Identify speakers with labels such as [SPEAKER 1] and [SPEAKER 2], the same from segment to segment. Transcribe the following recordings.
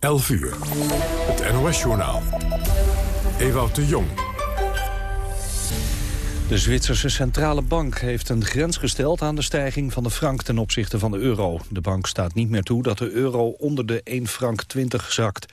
[SPEAKER 1] 11 uur. Het NOS-journaal. Ewout de Jong.
[SPEAKER 2] De Zwitserse Centrale Bank heeft een grens gesteld aan de stijging van de frank ten opzichte van de euro. De bank staat niet meer toe dat de euro onder de 1 frank 20 zakt.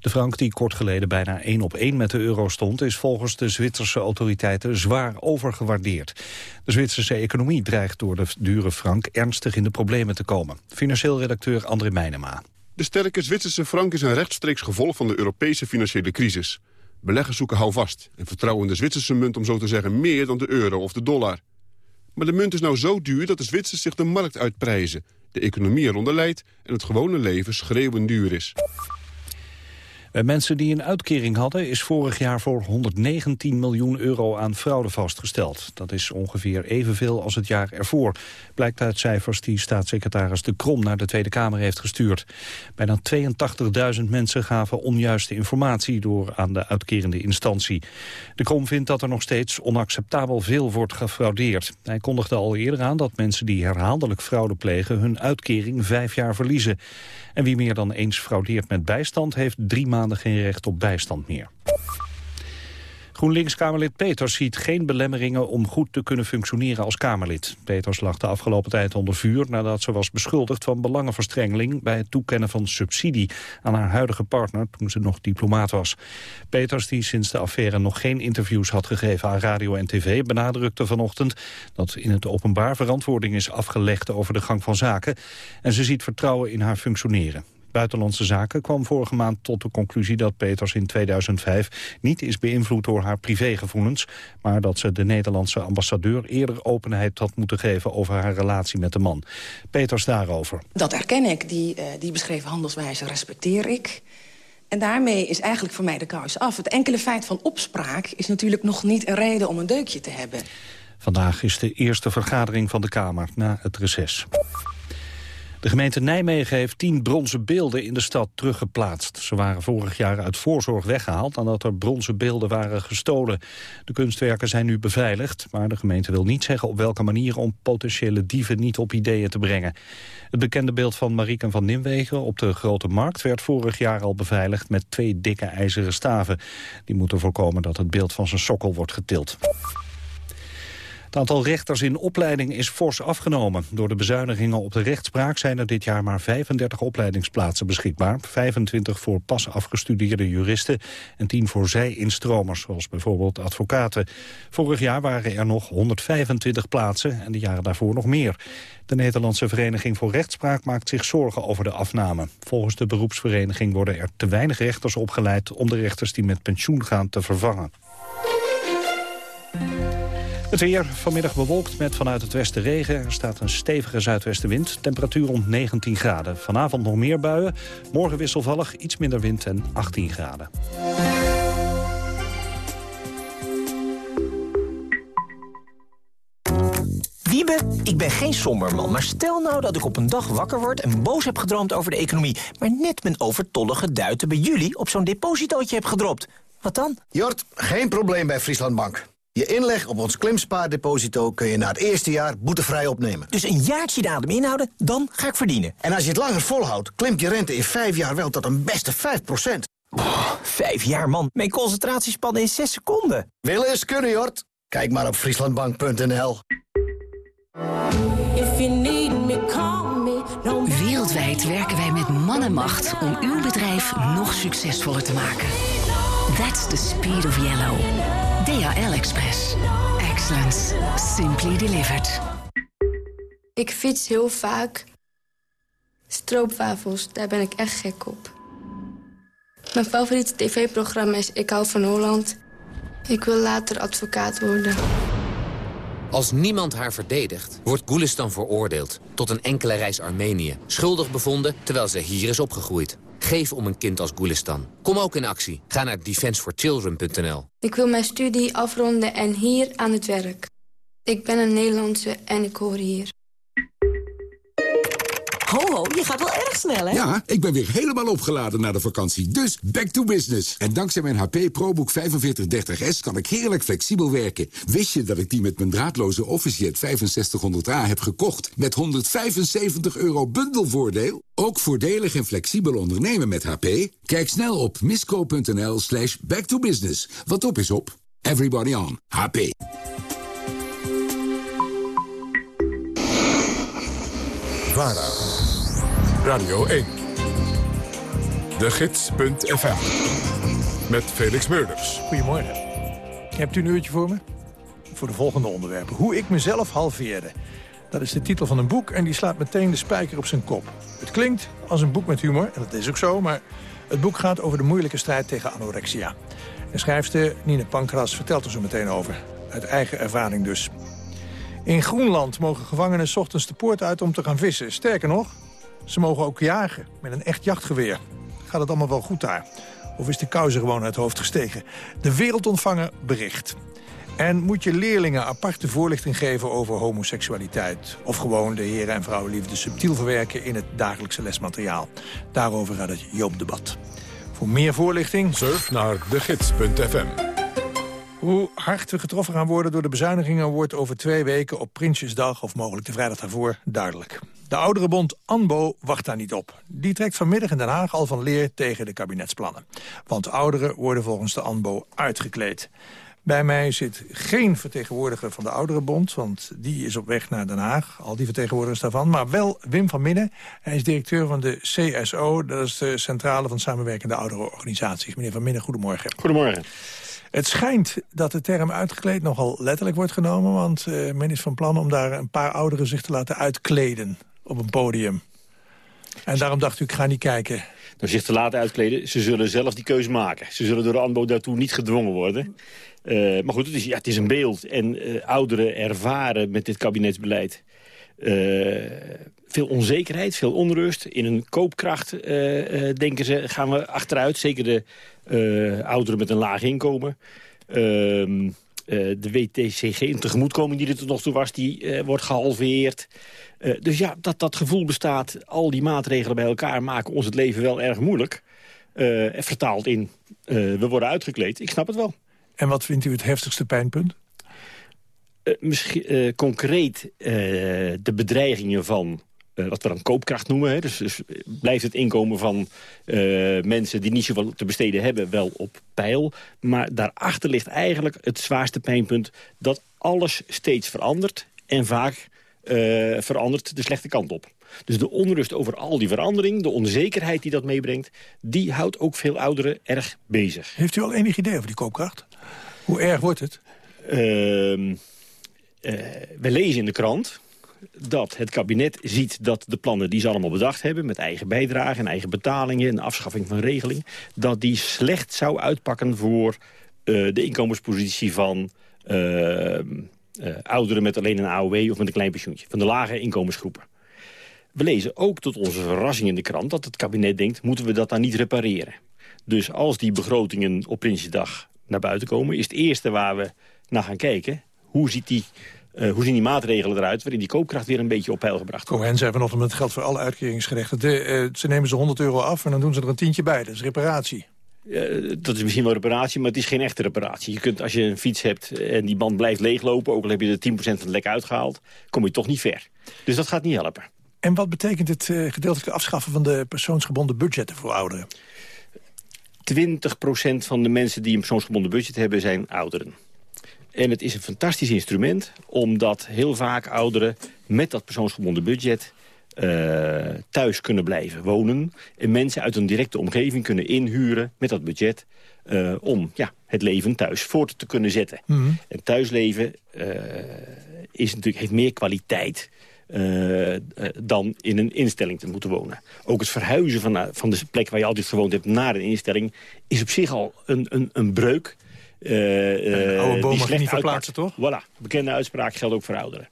[SPEAKER 2] De frank die kort geleden bijna 1 op 1 met de euro stond... is volgens de Zwitserse autoriteiten zwaar overgewaardeerd. De Zwitserse economie dreigt door de dure frank ernstig in de problemen te komen. Financieel redacteur André Meijnema.
[SPEAKER 3] De sterke Zwitserse frank is een rechtstreeks gevolg van de Europese financiële crisis. Beleggers zoeken houvast en vertrouwen de Zwitserse munt om zo te zeggen meer dan de euro of de dollar. Maar de munt is nou zo duur dat de Zwitsers zich de markt uitprijzen. De economie eronder leidt en het gewone leven schreeuwend duur is.
[SPEAKER 2] Bij mensen die een uitkering hadden is vorig jaar voor 119 miljoen euro aan fraude vastgesteld. Dat is ongeveer evenveel als het jaar ervoor. Blijkt uit cijfers die staatssecretaris De Krom naar de Tweede Kamer heeft gestuurd. Bijna 82.000 mensen gaven onjuiste informatie door aan de uitkerende instantie. De Krom vindt dat er nog steeds onacceptabel veel wordt gefraudeerd. Hij kondigde al eerder aan dat mensen die herhaaldelijk fraude plegen hun uitkering vijf jaar verliezen. En wie meer dan eens fraudeert met bijstand heeft drie maanden geen recht op bijstand meer. GroenLinks-Kamerlid Peters ziet geen belemmeringen om goed te kunnen functioneren als Kamerlid. Peters lag de afgelopen tijd onder vuur nadat ze was beschuldigd van belangenverstrengeling bij het toekennen van subsidie aan haar huidige partner toen ze nog diplomaat was. Peters, die sinds de affaire nog geen interviews had gegeven aan radio en tv, benadrukte vanochtend dat in het openbaar verantwoording is afgelegd over de gang van zaken en ze ziet vertrouwen in haar functioneren. Buitenlandse Zaken kwam vorige maand tot de conclusie dat Peters in 2005 niet is beïnvloed door haar privégevoelens, maar dat ze de Nederlandse ambassadeur eerder openheid had moeten geven over haar relatie met de man. Peters daarover.
[SPEAKER 4] Dat erken ik, die, uh, die beschreven handelswijze respecteer ik. En daarmee is eigenlijk voor mij de kous af. Het enkele feit van opspraak is natuurlijk nog niet een reden om een deukje te hebben.
[SPEAKER 2] Vandaag is de eerste vergadering van de Kamer na het reces. De gemeente Nijmegen heeft tien bronzen beelden in de stad teruggeplaatst. Ze waren vorig jaar uit voorzorg weggehaald nadat er bronzen beelden waren gestolen. De kunstwerken zijn nu beveiligd, maar de gemeente wil niet zeggen op welke manier om potentiële dieven niet op ideeën te brengen. Het bekende beeld van Marieken van Nimwegen op de Grote Markt werd vorig jaar al beveiligd met twee dikke ijzeren staven. Die moeten voorkomen dat het beeld van zijn sokkel wordt getild. Het aantal rechters in opleiding is fors afgenomen. Door de bezuinigingen op de rechtspraak zijn er dit jaar maar 35 opleidingsplaatsen beschikbaar. 25 voor pas afgestudeerde juristen en 10 voor zij-instromers, zoals bijvoorbeeld advocaten. Vorig jaar waren er nog 125 plaatsen en de jaren daarvoor nog meer. De Nederlandse Vereniging voor Rechtspraak maakt zich zorgen over de afname. Volgens de beroepsvereniging worden er te weinig rechters opgeleid om de rechters die met pensioen gaan te vervangen. Het weer vanmiddag bewolkt met vanuit het westen regen. Er staat een stevige zuidwestenwind. Temperatuur rond 19 graden. Vanavond nog meer buien. Morgen wisselvallig, iets minder wind en 18 graden.
[SPEAKER 5] Wiebe, ik ben geen somberman, maar stel nou dat ik op een dag wakker word... en boos heb gedroomd over de economie... maar net mijn overtollige duiten bij jullie op zo'n depositootje heb gedropt. Wat dan?
[SPEAKER 6] Jort, geen probleem bij Frieslandbank. Je inleg op ons klimspaardeposito kun je na het eerste jaar boetevrij opnemen.
[SPEAKER 5] Dus een jaartje de adem inhouden, dan ga ik verdienen.
[SPEAKER 6] En als je het langer volhoudt, klimt je rente in vijf jaar wel tot een beste 5
[SPEAKER 5] oh, Vijf jaar, man. Mijn concentratiespannen in zes seconden.
[SPEAKER 6] Willen is kunnen, Jort. Kijk maar op frieslandbank.nl.
[SPEAKER 7] Wereldwijd werken wij met man en macht om uw bedrijf nog succesvoller te maken. That's the speed of yellow. DHL Express. Excellence. Simply delivered.
[SPEAKER 8] Ik fiets heel vaak. Stroopwafels, daar ben ik echt gek op. Mijn favoriete tv-programma is Ik hou van Holland. Ik wil later advocaat worden.
[SPEAKER 9] Als niemand haar verdedigt, wordt Gulistan veroordeeld... tot een enkele reis Armenië. Schuldig bevonden, terwijl ze hier is opgegroeid. Geef om een kind als Gulistan. Kom ook in actie. Ga naar defenseforchildren.nl.
[SPEAKER 8] Ik wil mijn studie afronden en hier aan het werk. Ik ben een Nederlandse en ik hoor hier.
[SPEAKER 10] Ho, ho, je gaat wel erg snel, hè?
[SPEAKER 11] Ja, ik ben weer helemaal opgeladen na de vakantie. Dus back to business. En dankzij mijn HP ProBook 4530S kan ik heerlijk flexibel werken. Wist je dat ik die met mijn draadloze OfficeJet 6500A heb gekocht... met 175 euro bundelvoordeel? Ook voordelig en flexibel ondernemen met HP? Kijk snel op misco.nl slash back to business. Wat op is op. Everybody on. HP.
[SPEAKER 1] VARA. Radio 1. De Gids.fm. Met Felix Meurders.
[SPEAKER 12] Goedemorgen. Hebt u een uurtje voor me? Voor de volgende onderwerpen. Hoe ik mezelf halveerde. Dat is de titel van een boek en die slaat meteen de spijker op zijn kop. Het klinkt als een boek met humor, en dat is ook zo... maar het boek gaat over de moeilijke strijd tegen anorexia. De schrijfster Nine Pankras vertelt er zo meteen over. Uit eigen ervaring dus. In Groenland mogen gevangenen 's ochtends de poort uit om te gaan vissen. Sterker nog, ze mogen ook jagen met een echt jachtgeweer. Gaat het allemaal wel goed daar? Of is de kouze gewoon uit het hoofd gestegen? De wereldontvanger bericht. En moet je leerlingen aparte voorlichting geven over homoseksualiteit? Of gewoon de heren- en vrouwenliefde subtiel verwerken in het dagelijkse lesmateriaal? Daarover gaat het Joop-debat. Voor meer voorlichting...
[SPEAKER 1] Surf naar degids.fm.
[SPEAKER 12] Hoe hard we getroffen gaan worden door de bezuinigingen... wordt over twee weken op Prinsjesdag, of mogelijk de vrijdag daarvoor, duidelijk. De ouderenbond ANBO wacht daar niet op. Die trekt vanmiddag in Den Haag al van leer tegen de kabinetsplannen. Want ouderen worden volgens de ANBO uitgekleed. Bij mij zit geen vertegenwoordiger van de Ouderenbond... want die is op weg naar Den Haag, al die vertegenwoordigers daarvan. Maar wel Wim van Midden. Hij is directeur van de CSO. Dat is de Centrale van Samenwerkende Ouderenorganisaties. Meneer van Midden, goedemorgen.
[SPEAKER 13] Goedemorgen.
[SPEAKER 12] Het schijnt dat de term uitgekleed nogal letterlijk wordt genomen... want uh, men is van plan om daar een paar ouderen zich te laten uitkleden op een podium. En daarom dacht u, ik ga niet kijken.
[SPEAKER 13] Nou, zich te laten uitkleden, ze zullen zelf die keuze maken. Ze zullen door de ANBO daartoe niet gedwongen worden. Uh, maar goed, het is, ja, het is een beeld. En uh, ouderen ervaren met dit kabinetsbeleid... veel onzekerheid, veel onrust. In een koopkracht, denken ze, gaan we achteruit. Zeker de ouderen met een laag inkomen. Ehm, de WTCG, een tegemoetkoming die er tot nog toe was, die wordt gehalveerd. Uh, dus ja, dat dat gevoel bestaat, al die maatregelen bij elkaar... maken ons het leven wel erg moeilijk. Uh, vertaald in, uh, we worden uitgekleed. Ik snap het wel.
[SPEAKER 12] En wat vindt u het heftigste pijnpunt?
[SPEAKER 13] misschien concreet de bedreigingen van wat we dan koopkracht noemen. Hè. Dus, dus, blijft het inkomen van mensen die niet zoveel te besteden hebben wel op peil. Maar daarachter ligt eigenlijk het zwaarste pijnpunt... dat alles steeds verandert en vaak uh, verandert de slechte kant op. Dus de onrust over al die verandering, de onzekerheid die dat meebrengt... die houdt ook veel ouderen erg bezig.
[SPEAKER 12] Heeft u al enig idee over die koopkracht? Hoe erg wordt het?
[SPEAKER 13] Uh, we lezen in de krant dat het kabinet ziet dat de plannen die ze allemaal bedacht hebben... met eigen bijdrage en eigen betalingen en afschaffing van regelingen... dat die slecht zou uitpakken voor de inkomenspositie van uh, ouderen met alleen een AOW of met een klein pensioentje. Van de lage inkomensgroepen. We lezen ook tot onze verrassing in de krant dat het kabinet denkt... moeten we dat dan niet repareren? Dus als die begrotingen op Prinsjesdag naar buiten komen... is het eerste waar we naar gaan kijken... hoe, ziet die, uh, hoe zien die maatregelen eruit... waarin die koopkracht weer een beetje op peil gebracht wordt.
[SPEAKER 12] Cohen zei vanochtend met geld voor alle uitkeringsgerechten. De, uh, ze nemen ze 100 euro af en dan doen ze er een tientje bij. Dat is reparatie.
[SPEAKER 13] Uh, dat is misschien wel reparatie, maar het is geen echte reparatie. Je kunt, als je een fiets hebt en die band blijft leeglopen... ook al heb je er 10% van het lek uitgehaald, kom je toch niet ver. Dus dat gaat niet helpen.
[SPEAKER 12] En wat betekent het uh, gedeeltelijk afschaffen van de persoonsgebonden budgetten voor ouderen?
[SPEAKER 13] 20% van de mensen die een persoonsgebonden budget hebben zijn ouderen. En het is een fantastisch instrument, omdat heel vaak ouderen met dat persoonsgebonden budget uh, thuis kunnen blijven wonen. En mensen uit een directe omgeving kunnen inhuren met dat budget... Uh, om ja, het leven thuis voort te kunnen zetten. Mm -hmm. En thuisleven uh, is natuurlijk, heeft meer kwaliteit... dan in een instelling te moeten wonen. Ook het verhuizen van, van de plek waar je altijd gewoond hebt... naar een instelling is op zich al een, een, een breuk...
[SPEAKER 12] Uh, oude boom mag je niet verplaatsen, toch?
[SPEAKER 13] Voilà, bekende uitspraak geldt ook voor ouderen.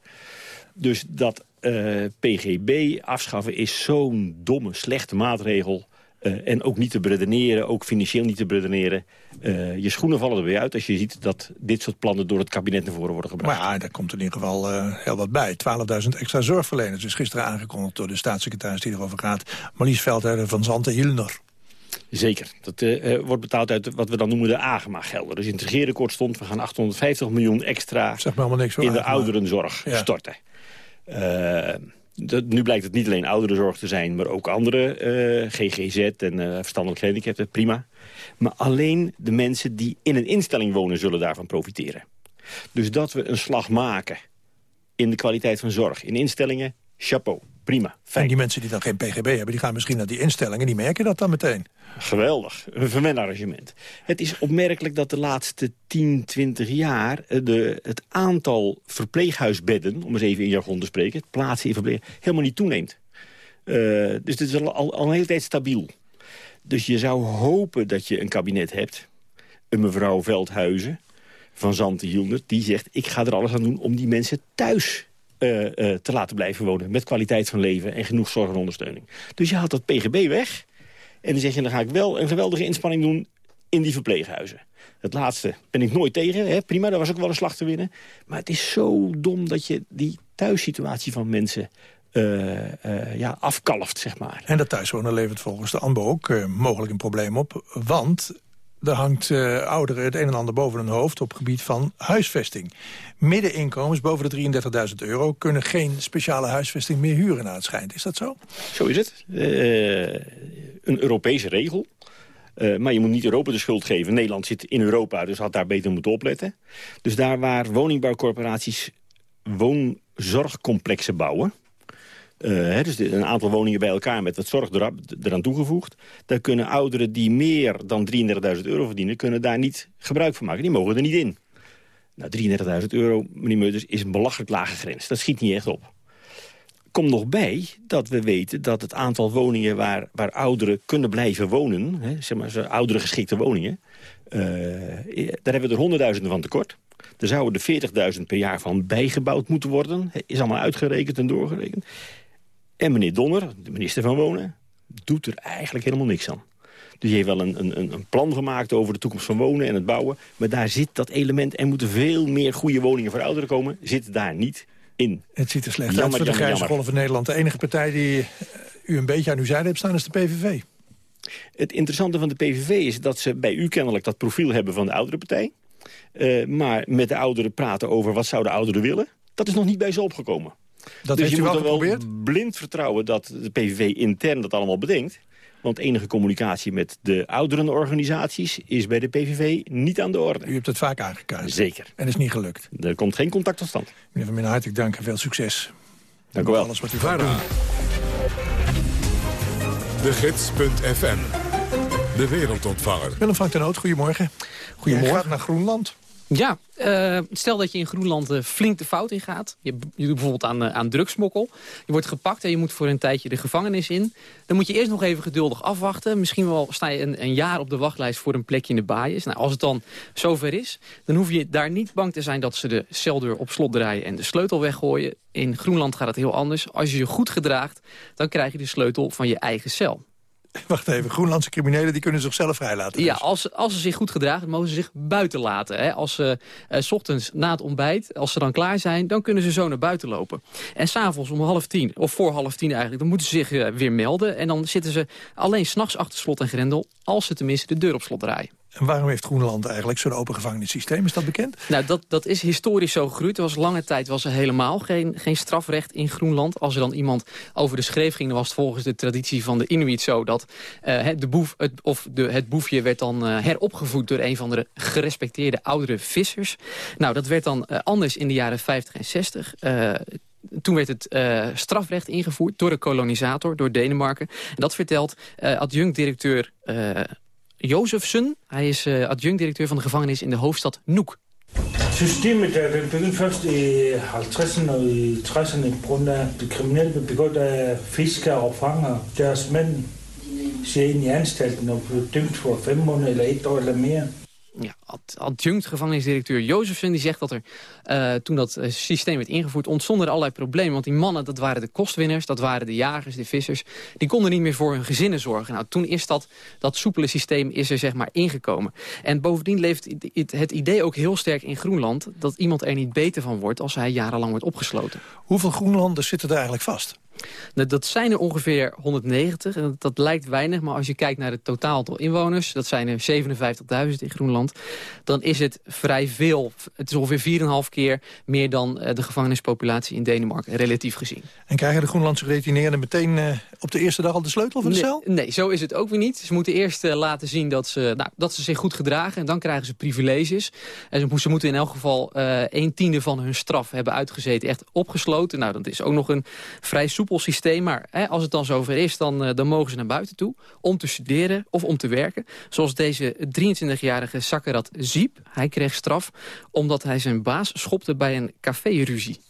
[SPEAKER 13] Dus dat uh, PGB afschaffen is zo'n domme, slechte maatregel... Uh, en ook niet te beredeneren, ook financieel niet te beredeneren. Uh, je schoenen vallen er weer uit als je ziet dat dit soort plannen door het kabinet naar voren worden gebracht.
[SPEAKER 12] Maar ja, daar komt in ieder geval heel wat bij. 12.000 extra zorgverleners is gisteren aangekondigd door de staatssecretaris die erover gaat. Marlies Veldhuizen van Zanten-Hilner.
[SPEAKER 13] Zeker. Dat uh, wordt betaald uit wat we dan noemen de AGMA-gelden. Dus in het regeerakkoord stond, we gaan 850 miljoen extra
[SPEAKER 12] zeg maar niks,
[SPEAKER 13] in de ouderenzorg ja. storten. Uh, dat, nu blijkt het niet alleen ouderenzorg te zijn, maar ook andere, uh, GGZ en uh, verstandelijk gehandicapten, prima. Maar alleen de mensen die in een instelling wonen zullen daarvan profiteren. Dus dat we een slag maken in de kwaliteit van zorg, in instellingen, chapeau prima.
[SPEAKER 12] Fijn. En die mensen die dan geen PGB hebben, die gaan misschien naar die instellingen... die merken dat dan meteen.
[SPEAKER 13] Geweldig. Een verwend arrangement. Het is opmerkelijk dat de laatste 10, 20 jaar... Eh, de, het aantal verpleeghuisbedden, om eens even in jargon te spreken... plaatsen in verpleeg, helemaal niet toeneemt. Uh, dus het is al, al, een hele tijd stabiel. Dus je zou hopen dat je een kabinet hebt... een mevrouw Veldhuizen van Zante Hielner... die zegt, ik ga er alles aan doen om die mensen thuis uh, uh, te laten blijven wonen. Met kwaliteit van leven en genoeg zorg en ondersteuning. Dus je haalt dat PGB weg. En dan zeg je, dan ga ik wel een geweldige inspanning doen in die verpleeghuizen. Het laatste ben ik nooit tegen. Hè? Prima, daar was ook wel een slag te winnen. Maar het is zo dom dat je die thuissituatie van mensen uh, ja, afkalft, zeg maar.
[SPEAKER 12] En dat thuiswonen levert volgens de ANBO ook mogelijk een probleem op. Want er hangt uh, ouderen het een en ander boven hun hoofd op gebied van huisvesting. Middeninkomens boven de 33.000 euro kunnen geen speciale huisvesting meer huren naar het schijnt. Is dat zo?
[SPEAKER 13] Zo is het. Uh, een Europese regel. Uh, maar je moet niet Europa de schuld geven. Nederland zit in Europa, dus had daar beter moeten opletten. Dus daar waar woningbouwcorporaties woonzorgcomplexen bouwen... Uh, dus een aantal woningen bij elkaar met wat zorg eraan toegevoegd. Daar kunnen ouderen die meer dan 33.000 euro verdienen... kunnen daar niet gebruik van maken. Die mogen er niet in. Nou, 33.000 euro, meneer Meuters, is een belachelijk lage grens. Dat schiet niet echt op. Komt nog bij dat we weten dat het aantal woningen... waar, waar ouderen kunnen blijven wonen, hè, zeg maar, oudere geschikte woningen... Uh, daar hebben we er honderdduizenden van tekort. Er zouden er 40.000 per jaar van bijgebouwd moeten worden. Is allemaal uitgerekend en doorgerekend. En meneer Donner, de minister van Wonen, doet er eigenlijk helemaal niks aan. Dus je heeft wel een, een, een, plan gemaakt over de toekomst van wonen en het bouwen. Maar daar zit dat element, er moeten veel meer goede woningen voor ouderen komen. Zit daar niet in.
[SPEAKER 12] Het ziet er slecht jammer, uit voor de grijze golf in Nederland. De enige partij die eh, u een beetje aan uw zijde hebt staan is de PVV.
[SPEAKER 13] Het interessante van de PVV is dat ze bij u kennelijk dat profiel hebben van de oudere partij. Uh, maar met de ouderen praten over wat zouden ouderen willen. Dat is nog niet bij ze opgekomen.
[SPEAKER 12] Dat
[SPEAKER 13] dus
[SPEAKER 12] heeft
[SPEAKER 13] je
[SPEAKER 12] u
[SPEAKER 13] moet
[SPEAKER 12] wel
[SPEAKER 13] wel blind vertrouwen dat de PVV intern dat allemaal bedenkt. Want enige communicatie met de ouderenorganisaties is bij de PVV niet aan de orde.
[SPEAKER 12] U hebt het vaak aangekaart.
[SPEAKER 13] Zeker.
[SPEAKER 12] En is niet gelukt.
[SPEAKER 13] Er komt geen contact tot stand.
[SPEAKER 12] Meneer Van Minnen, hartelijk dank en veel succes.
[SPEAKER 13] Dank u wel.
[SPEAKER 12] Alles wat u gaat doen.
[SPEAKER 1] De Gids.fm. De wereldontvanger.
[SPEAKER 12] Willem van ten Oot, goedemorgen.
[SPEAKER 14] Goedemorgen.
[SPEAKER 12] Jij gaat naar Groenland.
[SPEAKER 14] Ja, uh, stel dat je in Groenland uh, flink de fout in gaat. Je, je doet bijvoorbeeld aan, uh, aan drugsmokkel. Je wordt gepakt en je moet voor een tijdje de gevangenis in. Dan moet je eerst nog even geduldig afwachten. Misschien wel sta je een, een jaar op de wachtlijst voor een plekje in de baaiers. Nou, als het dan zover is, dan hoef je daar niet bang te zijn... dat ze de celdeur op slot draaien en de sleutel weggooien. In Groenland gaat het heel anders. Als je je goed gedraagt, dan krijg je de sleutel van je eigen cel.
[SPEAKER 12] Wacht even, Groenlandse criminelen die kunnen zichzelf vrijlaten.
[SPEAKER 14] Dus. Ja, als, als ze zich goed gedragen, mogen ze zich buiten laten. Hè. Als ze uh, s ochtends na het ontbijt, als ze dan klaar zijn... dan kunnen ze zo naar buiten lopen. En s'avonds om half tien, of voor half tien eigenlijk... dan moeten ze zich uh, weer melden. En dan zitten ze alleen s'nachts achter slot en grendel... als ze tenminste de deur op slot draaien.
[SPEAKER 12] En waarom heeft Groenland eigenlijk zo'n open gevangenissysteem? Is dat bekend?
[SPEAKER 14] Nou, dat, dat is historisch zo gegroeid. Er was lange tijd was er helemaal geen, geen strafrecht in Groenland. Als er dan iemand over de schreef ging... dan was het volgens de traditie van de Inuit zo... dat uh, de boef, het, of de, het boefje werd dan uh, heropgevoed... door een van de gerespecteerde oudere vissers. Nou, dat werd dan uh, anders in de jaren 50 en 60 toen werd het strafrecht ingevoerd door de kolonisator, door Denemarken. En dat vertelt uh, adjunct-directeur Jozefsen. Hij is uh, adjunct-directeur van de gevangenis in de hoofdstad Nuuk.
[SPEAKER 15] Systemet der begyndte først i 50'erne og i 60'erne på grund af de kriminelle blev begået af fiskere og fanger. Deres mænd siger ind i anstalten og blev dømt for fem måneder eller et år eller mere.
[SPEAKER 14] Ja, adjunct gevangenisdirecteur Jozefsen die zegt dat er uh, toen dat uh, systeem werd ingevoerd ontstonden er allerlei problemen. Want die mannen, dat waren de kostwinners, dat waren de jagers, de vissers. Die konden niet meer voor hun gezinnen zorgen. Nou, toen is dat, dat soepele systeem is er zeg maar ingekomen. En bovendien leeft het idee ook heel sterk in Groenland... dat iemand er niet beter van wordt als hij jarenlang wordt opgesloten.
[SPEAKER 12] Hoeveel Groenlanders zitten er eigenlijk vast?
[SPEAKER 14] Dat zijn er ongeveer 190. En dat, lijkt weinig, maar als je kijkt naar het totaal aantal inwoners... dat zijn er 57.000 in Groenland... dan is het vrij veel. Het is ongeveer 4,5 keer meer dan eh, de gevangenispopulatie in Denemarken, relatief gezien.
[SPEAKER 12] En krijgen de Groenlandse gedetineerden meteen uh, op de eerste dag al de sleutel van de
[SPEAKER 14] nee,
[SPEAKER 12] cel?
[SPEAKER 14] Nee, zo is het ook weer niet. Ze moeten eerst uh, laten zien dat ze, nou, dat ze zich goed gedragen... en dan krijgen ze privileges. En ze, ze moeten in elk geval een tiende van hun straf hebben uitgezeten... echt opgesloten. Nou, dat is ook nog een vrij soepel systeem. Maar hè, als het dan zover is, dan, uh, dan mogen ze naar buiten toe. Om te studeren of om te werken. Zoals deze 23-jarige Sakarat Ziep. Hij kreeg straf omdat hij zijn baas schopte bij een café-ruzie.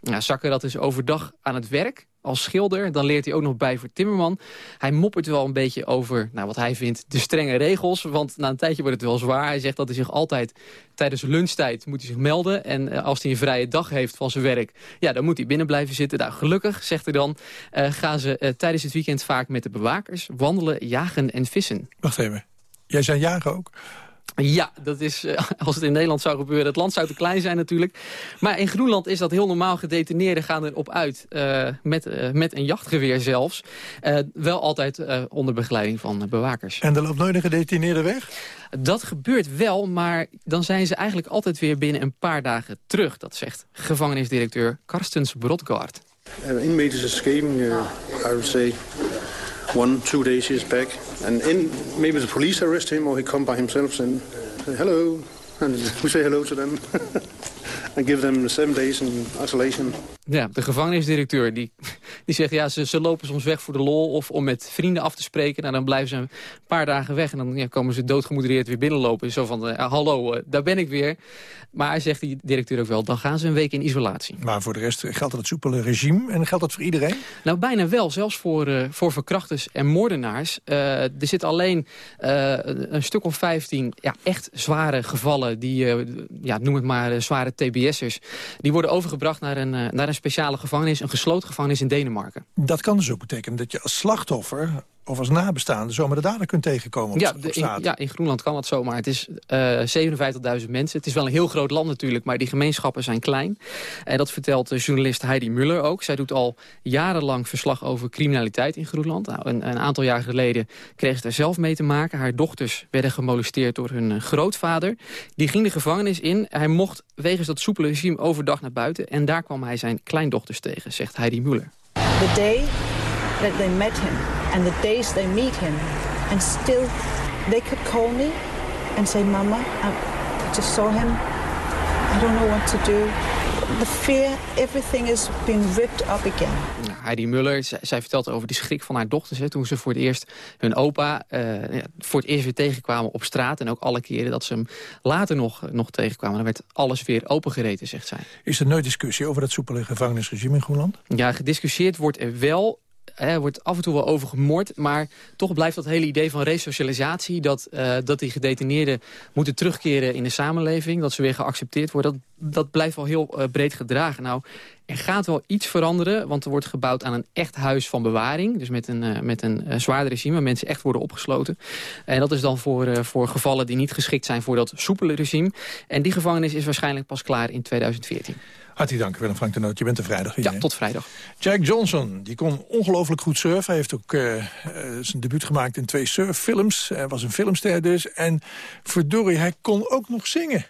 [SPEAKER 14] Ja, Sakarat is overdag aan het werk als schilder. Dan leert hij ook nog bij voor Timmerman. Hij moppert wel een beetje over nou, wat hij vindt de strenge regels. Want na een tijdje wordt het wel zwaar. Hij zegt dat hij zich altijd tijdens lunchtijd moet hij zich melden. En uh, als hij een vrije dag heeft van zijn werk, ja, dan moet hij binnen blijven zitten. Nou, gelukkig, zegt hij dan, uh, gaan ze uh, tijdens het weekend vaak met de bewakers wandelen, jagen en vissen.
[SPEAKER 12] Wacht even. Jij zijn jagen ook?
[SPEAKER 14] Ja, dat is, uh, als het in Nederland zou gebeuren... het land zou te klein zijn natuurlijk. Maar in Groenland is dat heel normaal. Gedetineerden gaan erop uit, uh, met, uh, met een jachtgeweer zelfs. wel altijd onder begeleiding van bewakers.
[SPEAKER 12] En er loopt nooit een gedetineerde weg?
[SPEAKER 14] Dat gebeurt wel, maar dan zijn ze eigenlijk altijd weer binnen een paar dagen terug. Dat zegt gevangenisdirecteur Karstens Brodgaard.
[SPEAKER 16] Uh, inmates escaping, uh, I would say one, two days is back. And in, maybe the police arrest him or he come by himself and say hello. And we say hello to them. and give them seven days in isolation.
[SPEAKER 14] Ja, de gevangenisdirecteur die, die zegt... ja, ze, ze lopen soms weg voor de lol of om met vrienden af te spreken. Nou, dan blijven ze een paar dagen weg en dan ja, komen ze doodgemoedereerd weer binnenlopen. Zo van, uh, hallo, uh, daar ben ik weer. Maar hij zegt die directeur ook wel, dan gaan ze een week in isolatie.
[SPEAKER 12] Maar voor de rest geldt dat het soepele regime en geldt dat voor iedereen?
[SPEAKER 14] Nou, bijna wel, zelfs voor, uh, voor verkrachters en moordenaars. er zit alleen een stuk of 15 ja, echt zware gevallen... die, ja, noem het maar, zware TBS'ers... die worden overgebracht naar een, naar een speciale gevangenis, een gesloten gevangenis in Denemarken.
[SPEAKER 12] Dat kan dus ook betekenen dat je als slachtoffer of als nabestaande zomaar de dader kunt tegenkomen op,
[SPEAKER 14] ja, in, ja, in Groenland kan dat zomaar. Het is uh, 57.000 mensen. Het is wel een heel groot land natuurlijk, maar die gemeenschappen zijn klein. En dat vertelt de journalist Heidi Muller ook. Zij doet al jarenlang verslag over criminaliteit in Groenland. Nou, een, een, aantal jaar geleden kreeg ze er zelf mee te maken. Haar dochters werden gemolesteerd door hun grootvader. Die ging de gevangenis in. Hij mocht wegens dat soepele regime overdag naar buiten. En daar kwam hij zijn kleindochters tegen, zegt Heidi Muller.
[SPEAKER 17] The day that they met him and the days they meet him and still they could call me and say mama I just saw him I don't know what to do the fear everything is being ripped up again
[SPEAKER 14] Heidi Muller, zij, vertelt over die schrik van haar dochters... Hè, toen ze voor het eerst hun opa uh, ja, voor het eerst weer tegenkwamen op straat... en ook alle keren dat ze hem later nog, nog tegenkwamen. Dan werd alles weer opengereten, zegt zij.
[SPEAKER 12] Is er nooit discussie over dat soepele gevangenisregime in Groenland?
[SPEAKER 14] Ja, gediscussieerd wordt er wel er wordt af en toe wel over gemoord. Maar toch blijft dat hele idee van resocialisatie... dat, uh, dat die gedetineerden moeten terugkeren in de samenleving... dat ze weer geaccepteerd worden, dat, dat blijft wel heel uh, breed gedragen. Nou, er gaat wel iets veranderen, want er wordt gebouwd aan een echt huis van bewaring. Dus met een, uh, met een zwaarder regime, waar mensen echt worden opgesloten. En dat is dan voor, voor gevallen die niet geschikt zijn voor dat soepele regime. En die gevangenis is waarschijnlijk pas klaar in 2014.
[SPEAKER 12] Hartelijk dank, Willem Frank de Noot. Je bent er vrijdag weer.
[SPEAKER 14] Ja, tot vrijdag.
[SPEAKER 12] Jack Johnson, die kon ongelooflijk goed surfen. Hij heeft ook uh, uh, zijn debuut gemaakt in twee surffilms. Hij was een filmster dus. En verdorie, hij kon ook nog zingen.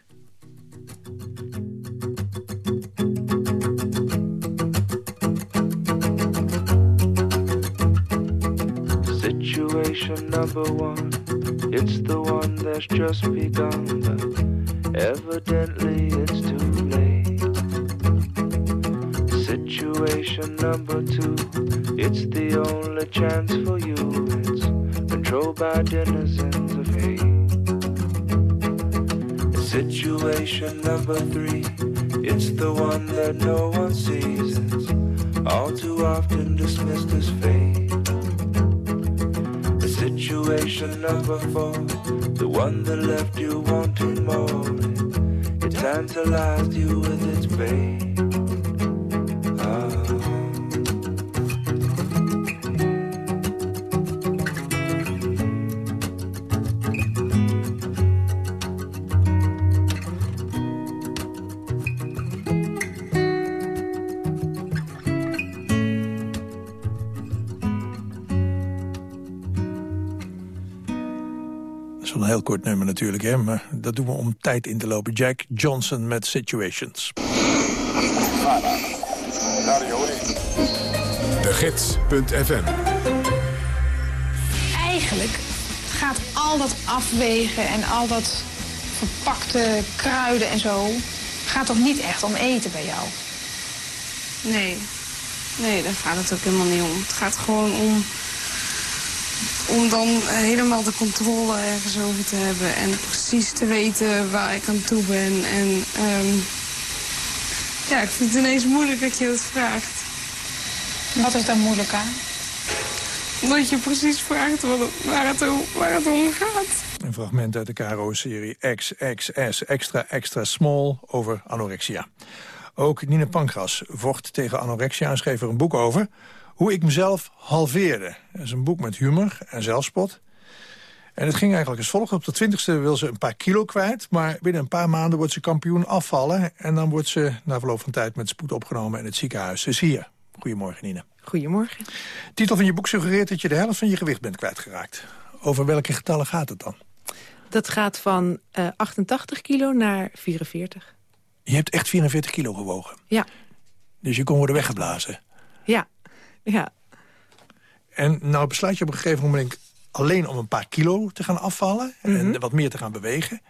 [SPEAKER 18] Situation number one, it's the one that's just begun, but evidently it's too late. Situation number two, it's the only chance for you. It's controlled by denizens of hate. Situation number three, It's the one that no one sees. It's all too often dismissed as fate. Situation number four, the one that left you wanting more. It, tantalized you with its bait.
[SPEAKER 12] Kort nummer natuurlijk, hè? maar dat doen we om tijd in te lopen. Jack Johnson met Situations.
[SPEAKER 1] De Gids.fm
[SPEAKER 19] Eigenlijk gaat al dat afwegen en al dat verpakte kruiden en zo... gaat toch niet echt om eten bij jou?
[SPEAKER 8] Nee. Nee, daar gaat het ook helemaal niet om. Het gaat gewoon om... om dan helemaal de controle ergens over te hebben... en precies te weten waar ik aan toe ben. En ehm, ja, ik vind het ineens moeilijk dat je dat vraagt.
[SPEAKER 19] Wat is daar moeilijk aan?
[SPEAKER 8] Omdat je precies vraagt wat het- waar, het om, waar het om gaat.
[SPEAKER 12] Een fragment uit de KRO-serie XXS, Extra Extra Small, over anorexia. Ook Nina Pankras vocht tegen anorexia en schreef er een boek over... Hoe ik mezelf halveerde. Dat is een boek met humor en zelfspot. En het ging eigenlijk als volgt. Op de twintigste wil ze een paar kilo kwijt... maar binnen een paar maanden wordt ze kampioen afvallen... en dan wordt ze na verloop van tijd met spoed opgenomen in het ziekenhuis. Ze is hier. Goedemorgen, Nina.
[SPEAKER 10] Goedemorgen.
[SPEAKER 12] titel van je boek suggereert dat je de helft van je gewicht bent kwijtgeraakt. Over welke getallen gaat het dan?
[SPEAKER 10] Dat gaat van eh, 88 kilo naar 44.
[SPEAKER 12] Je hebt echt 44 kilo gewogen.
[SPEAKER 10] Ja.
[SPEAKER 12] Dus je kon worden weggeblazen.
[SPEAKER 10] Ja. Ja.
[SPEAKER 12] En nou besluit je op een gegeven moment alleen om een paar kilo te gaan afvallen... en wat meer te gaan bewegen.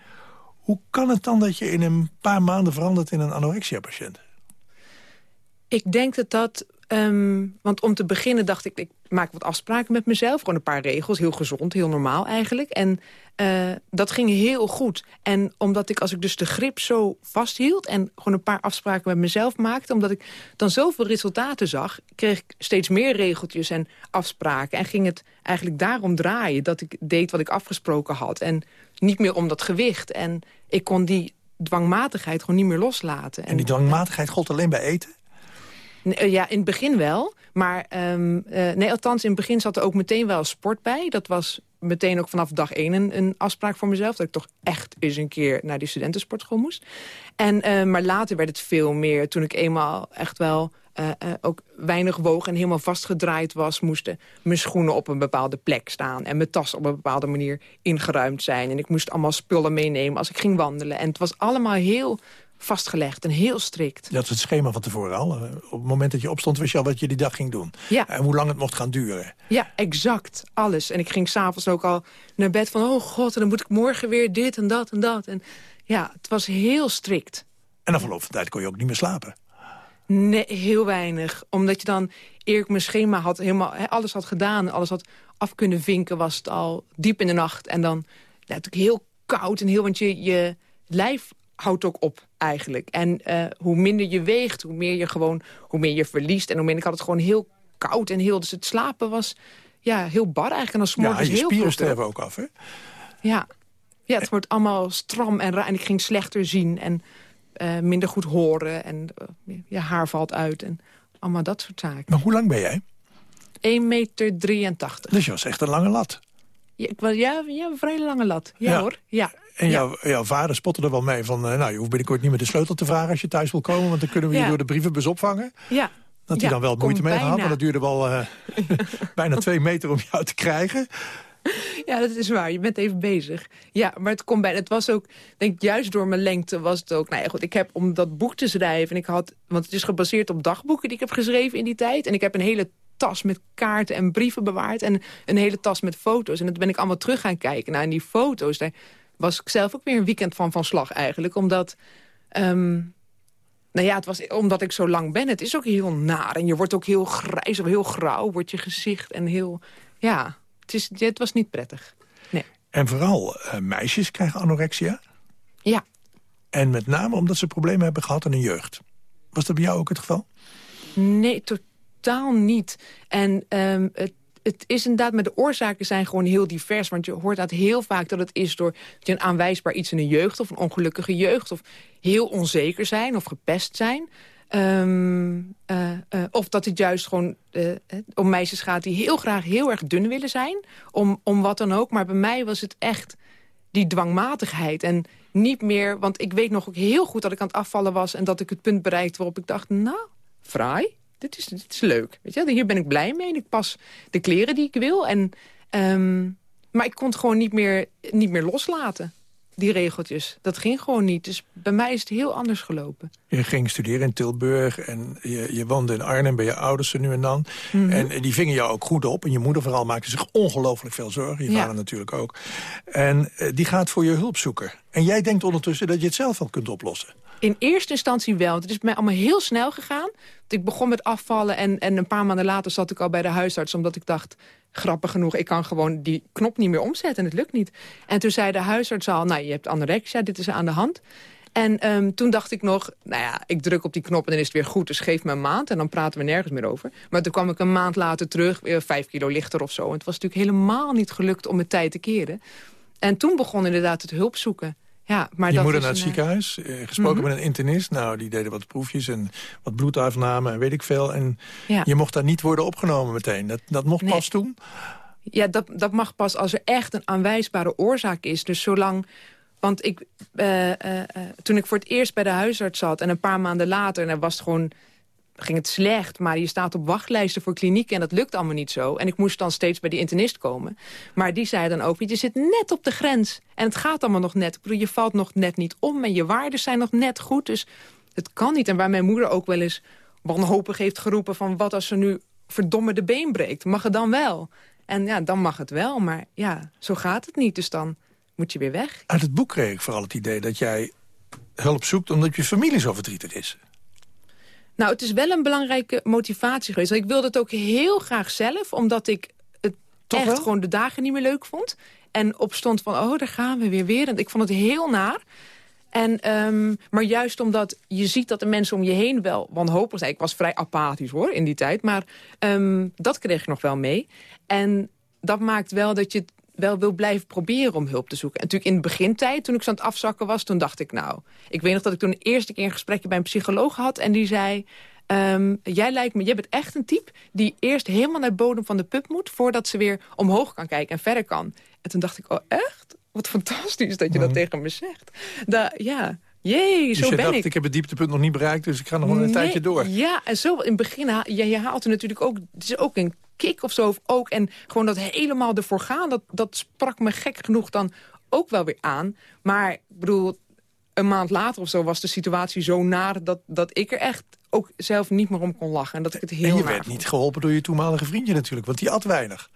[SPEAKER 12] Hoe kan het dan dat je in een paar maanden verandert in een anorexia-patiënt?
[SPEAKER 10] Ik denk dat dat... ehm, want om te beginnen dacht ik, ik maak wat afspraken met mezelf. Gewoon een paar regels, heel gezond, heel normaal eigenlijk. En eh, dat ging heel goed. En omdat ik, als ik dus de grip zo vasthield... en gewoon een paar afspraken met mezelf maakte... omdat ik dan zoveel resultaten zag... kreeg ik steeds meer regeltjes en afspraken. En ging het eigenlijk daarom draaien dat ik deed wat ik afgesproken had. En niet meer om dat gewicht. En ik kon die dwangmatigheid gewoon niet meer loslaten.
[SPEAKER 12] En die dwangmatigheid gold alleen bij eten?
[SPEAKER 10] Eh, Ja, in het begin wel. Maar ehm, eh, nee, althans, in het begin zat er ook meteen wel sport bij. Dat was meteen ook vanaf dag één een, afspraak voor mezelf. Dat ik toch echt eens een keer naar die studentensportschool moest. En, eh, maar later werd het veel meer. Toen ik eenmaal echt wel ook weinig woog en helemaal vastgedraaid was... moesten mijn schoenen op een bepaalde plek staan... en mijn tas op een bepaalde manier ingeruimd zijn. En ik moest allemaal spullen meenemen als ik ging wandelen. En het was allemaal heel vastgelegd en heel strikt.
[SPEAKER 12] Je had het schema van tevoren al. Eh, Op het moment dat je opstond wist je al wat je die dag ging doen.
[SPEAKER 10] Ja.
[SPEAKER 12] En hoe lang het mocht gaan duren.
[SPEAKER 10] Ja, exact. Alles. En ik ging s'avonds ook al naar bed van... oh god, en dan moet ik morgen weer dit en dat en dat. En ja, het was heel strikt.
[SPEAKER 12] En na verloop van tijd kon je ook niet meer slapen.
[SPEAKER 10] Nee, heel weinig. Omdat je dan eer ik mijn schema had, helemaal alles had gedaan... alles had af kunnen vinken, was het al diep in de nacht. En dan ja, natuurlijk heel koud en heel... want je, je lijf houdt ook op eigenlijk. En eh, hoe minder je weegt, hoe meer je gewoon... hoe meer je verliest. En hoe minder ik had het gewoon heel koud en heel... dus het slapen was ja, heel bar eigenlijk. En dan 's
[SPEAKER 12] Ja, je
[SPEAKER 10] heel
[SPEAKER 12] spieren sterven ook af, hè?
[SPEAKER 10] ja. ja, het wordt allemaal stram en raar. En ik ging slechter zien en eh, minder goed horen. En eh, je haar valt uit en allemaal dat soort zaken.
[SPEAKER 12] Maar hoe lang ben jij?
[SPEAKER 10] 1,83 meter. 83.
[SPEAKER 12] Dus je was echt een lange lat.
[SPEAKER 10] Ja, ik was, ja, ja, een vrij lange lat. Ja,
[SPEAKER 12] Ja.
[SPEAKER 10] hoor. Ja.
[SPEAKER 12] En jouw, jouw vader spotte er wel mee van... eh, nou, je hoeft binnenkort niet meer de sleutel te vragen als je thuis wil komen... want dan kunnen we je
[SPEAKER 10] Ja.
[SPEAKER 12] door de brievenbus opvangen.
[SPEAKER 10] Ja.
[SPEAKER 12] Dat hij
[SPEAKER 10] Ja,
[SPEAKER 12] dan wel moeite mee gehad,
[SPEAKER 10] bijna.
[SPEAKER 12] want dat duurde wel eh, bijna twee meter om jou te krijgen.
[SPEAKER 10] Ja, dat is waar. Je bent even bezig. Ja, maar het komt bij. Het was ook, denk ik, juist door mijn lengte was het ook. Nou ja, goed, ik heb om dat boek te schrijven. En ik had, want het is gebaseerd op dagboeken die ik heb geschreven in die tijd. En ik heb een hele tas met kaarten en brieven bewaard. En een hele tas met foto's. En dat ben ik allemaal terug gaan kijken. Nou, en die foto's, daar was ik zelf ook weer een weekend van van slag eigenlijk. Omdat. ehm, nou ja, het was omdat ik zo lang ben. Het is ook heel naar. En je wordt ook heel grijs of heel grauw, wordt je gezicht. En heel, ja, het, is, het was niet prettig. Nee.
[SPEAKER 12] En vooral eh, meisjes krijgen anorexia.
[SPEAKER 10] Ja.
[SPEAKER 12] En met name omdat ze problemen hebben gehad in hun jeugd. Was dat bij jou ook het geval?
[SPEAKER 10] Nee, totaal niet. En um, het het is inderdaad, met de oorzaken zijn gewoon heel divers. Want je hoort dat heel vaak dat het is door je een aanwijsbaar iets in een jeugd... of een ongelukkige jeugd, of heel onzeker zijn of gepest zijn. Um, uh, uh, of dat het juist gewoon uh, om meisjes gaat die heel graag heel erg dun willen zijn. Om, om wat dan ook. Maar bij mij was het echt die dwangmatigheid. En niet meer, want ik weet nog ook heel goed dat ik aan het afvallen was... en dat ik het punt bereikte waarop ik dacht, nou, fraai dit is, dit is leuk. Weet je? Hier ben ik blij mee. Ik pas de kleren die ik wil. En, um, maar ik kon het gewoon niet meer, niet meer loslaten die regeltjes. Dat ging gewoon niet. Dus bij mij is het heel anders gelopen.
[SPEAKER 12] Je ging studeren in Tilburg en je, je woonde in Arnhem bij je ouders nu en dan. Mhm. En die vingen jou ook goed op. En je moeder vooral maakte zich ongelooflijk veel zorgen. Je vader natuurlijk ook. En eh, die gaat voor je hulp zoeken. En jij denkt ondertussen dat je het zelf wel kunt oplossen.
[SPEAKER 10] In eerste instantie wel. Het is bij mij allemaal heel snel gegaan. Ik begon met afvallen en, en een paar maanden later zat ik al bij de huisarts... omdat ik dacht, grappig genoeg, ik kan gewoon die knop niet meer omzetten. En het lukt niet. En toen zei de huisarts al, nou, je hebt anorexia, dit is aan de hand. En um, toen dacht ik nog, nou ja, ik druk op die knop en dan is het weer goed. Dus geef me een maand en dan praten we nergens meer over. Maar toen kwam ik een maand later terug, weer vijf kilo lichter of zo. En het was natuurlijk helemaal niet gelukt om mijn tijd te keren. En toen begon inderdaad het hulp zoeken. Ja, maar
[SPEAKER 12] je moeder naar het ziekenhuis, eh, gesproken mhm. met een internist. Nou, die deden wat proefjes en wat bloedafname en weet ik veel. En je mocht daar niet worden opgenomen meteen. Dat, dat mocht pas toen?
[SPEAKER 10] Ja, dat, dat mag pas als er echt een aanwijsbare oorzaak is. Dus zolang... Want ik, uh, uh, toen ik voor het eerst bij de huisarts zat... en een paar maanden later, en er was het gewoon ging het slecht, maar je staat op wachtlijsten voor klinieken... en dat lukt allemaal niet zo. En ik moest dan steeds bij die internist komen. Maar die zei dan ook, je zit net op de grens. En het gaat allemaal nog net. Ik bedoel, je valt nog net niet om en je waarden zijn nog net goed. Dus het kan niet. En waar mijn moeder ook wel eens wanhopig heeft geroepen... van wat als ze nu verdomme de been breekt? Mag het dan wel? En ja, dan mag het wel. Maar ja, zo gaat het niet. Dus dan moet je weer weg.
[SPEAKER 12] Uit het boek kreeg ik vooral het idee dat jij hulp zoekt... omdat je familie zo verdrietig is.
[SPEAKER 10] Nou, het is wel een belangrijke motivatie geweest. Ik wilde het ook heel graag zelf, omdat ik het echt gewoon de dagen niet meer leuk vond. En opstond van, oh, daar gaan we weer weer. En ik vond het heel naar. En, um, maar juist omdat je ziet dat de mensen om je heen wel wanhopig zijn. Ik was vrij apathisch hoor, in die tijd. Maar um, dat kreeg ik nog wel mee. En dat maakt wel dat je wel wil blijven proberen om hulp te zoeken. En natuurlijk in de begintijd, toen ik zo aan het afzakken was... toen dacht ik, nou... Ik weet nog dat ik toen de eerste keer een gesprekje bij een psycholoog had... en die zei... Um, jij lijkt me, jij bent echt een type die eerst helemaal naar de bodem van de pub moet... voordat ze weer omhoog kan kijken en verder kan. En toen dacht ik, oh echt? Wat fantastisch dat je dat mhm. tegen me zegt. Da, ja, Jee,
[SPEAKER 12] dus
[SPEAKER 10] zo
[SPEAKER 12] je
[SPEAKER 10] ben
[SPEAKER 12] dacht,
[SPEAKER 10] ik.
[SPEAKER 12] ik heb het dieptepunt nog niet bereikt, dus ik ga nog wel een tijdje door.
[SPEAKER 10] Ja, en zo in het begin, ja, je haalt er natuurlijk ook, het is ook een kick of zo ook. En gewoon dat helemaal ervoor gaan, dat, dat sprak me gek genoeg dan ook wel weer aan. Maar ik bedoel, een maand later of zo was de situatie zo naar... dat, dat ik er echt ook zelf niet meer om kon lachen. En dat ik het heel
[SPEAKER 12] En je werd niet geholpen door je toenmalige vriendje natuurlijk, want die at weinig.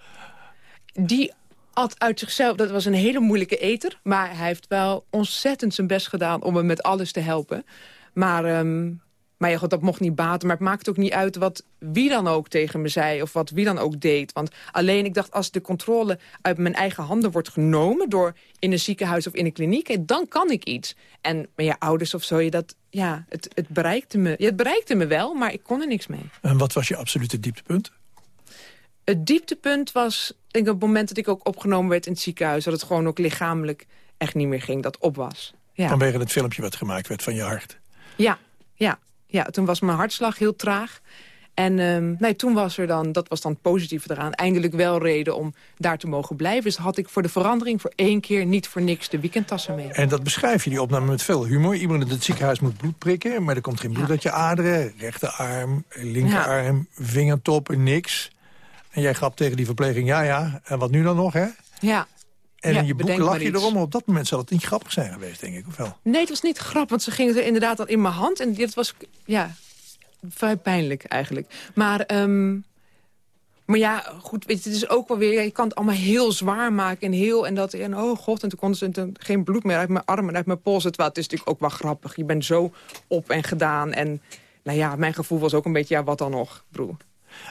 [SPEAKER 10] Die at uit zichzelf, dat was een hele moeilijke eter... maar hij heeft wel ontzettend zijn best gedaan om me met alles te helpen. Maar um, maar ja, God, dat mocht niet baten. Maar het maakt ook niet uit wat wie dan ook tegen me zei... of wat wie dan ook deed. Want alleen, ik dacht, als de controle uit mijn eigen handen wordt genomen... door in een ziekenhuis of in een kliniek, dan kan ik iets. En met je ouders of zo, je dat, ja, het, het, bereikte me, ja, het bereikte me wel, maar ik kon er niks mee.
[SPEAKER 12] En wat was je absolute dieptepunt?
[SPEAKER 10] Het dieptepunt was, denk ik, op het moment dat ik ook opgenomen werd in het ziekenhuis... dat het gewoon ook lichamelijk echt niet meer ging, dat op was. Ja.
[SPEAKER 12] Vanwege het filmpje wat gemaakt werd van je hart.
[SPEAKER 10] Ja, ja. Ja, toen was mijn hartslag heel traag. En um, nee, toen was er dan, dat was dan het positieve eraan... eindelijk wel reden om daar te mogen blijven. Dus had ik voor de verandering voor één keer niet voor niks de weekendtassen mee.
[SPEAKER 12] En dat beschrijf je, die opname, met veel humor. Iemand in het ziekenhuis moet bloed prikken... maar er komt geen bloed uit je aderen. Rechterarm, linkerarm, ja. vingertop, niks. En jij grapt tegen die verpleging, ja, ja. En wat nu dan nog, hè?
[SPEAKER 10] Ja,
[SPEAKER 12] en in je boek lag je erom, maar op dat moment zal het niet grappig zijn geweest, denk ik, of wel?
[SPEAKER 10] Nee, het was niet grappig, want ze gingen er inderdaad al in mijn hand. En dit was, ja, vrij pijnlijk eigenlijk. Maar, um, maar ja, goed, weet je, het is ook wel weer... Je kan het allemaal heel zwaar maken en heel... En, dat, en oh god, en toen konden ze geen bloed meer uit mijn armen en uit mijn. Terwijl het is natuurlijk ook wel grappig. Je bent zo op en gedaan. En nou ja, mijn gevoel was ook een beetje, ja, wat dan nog, broer.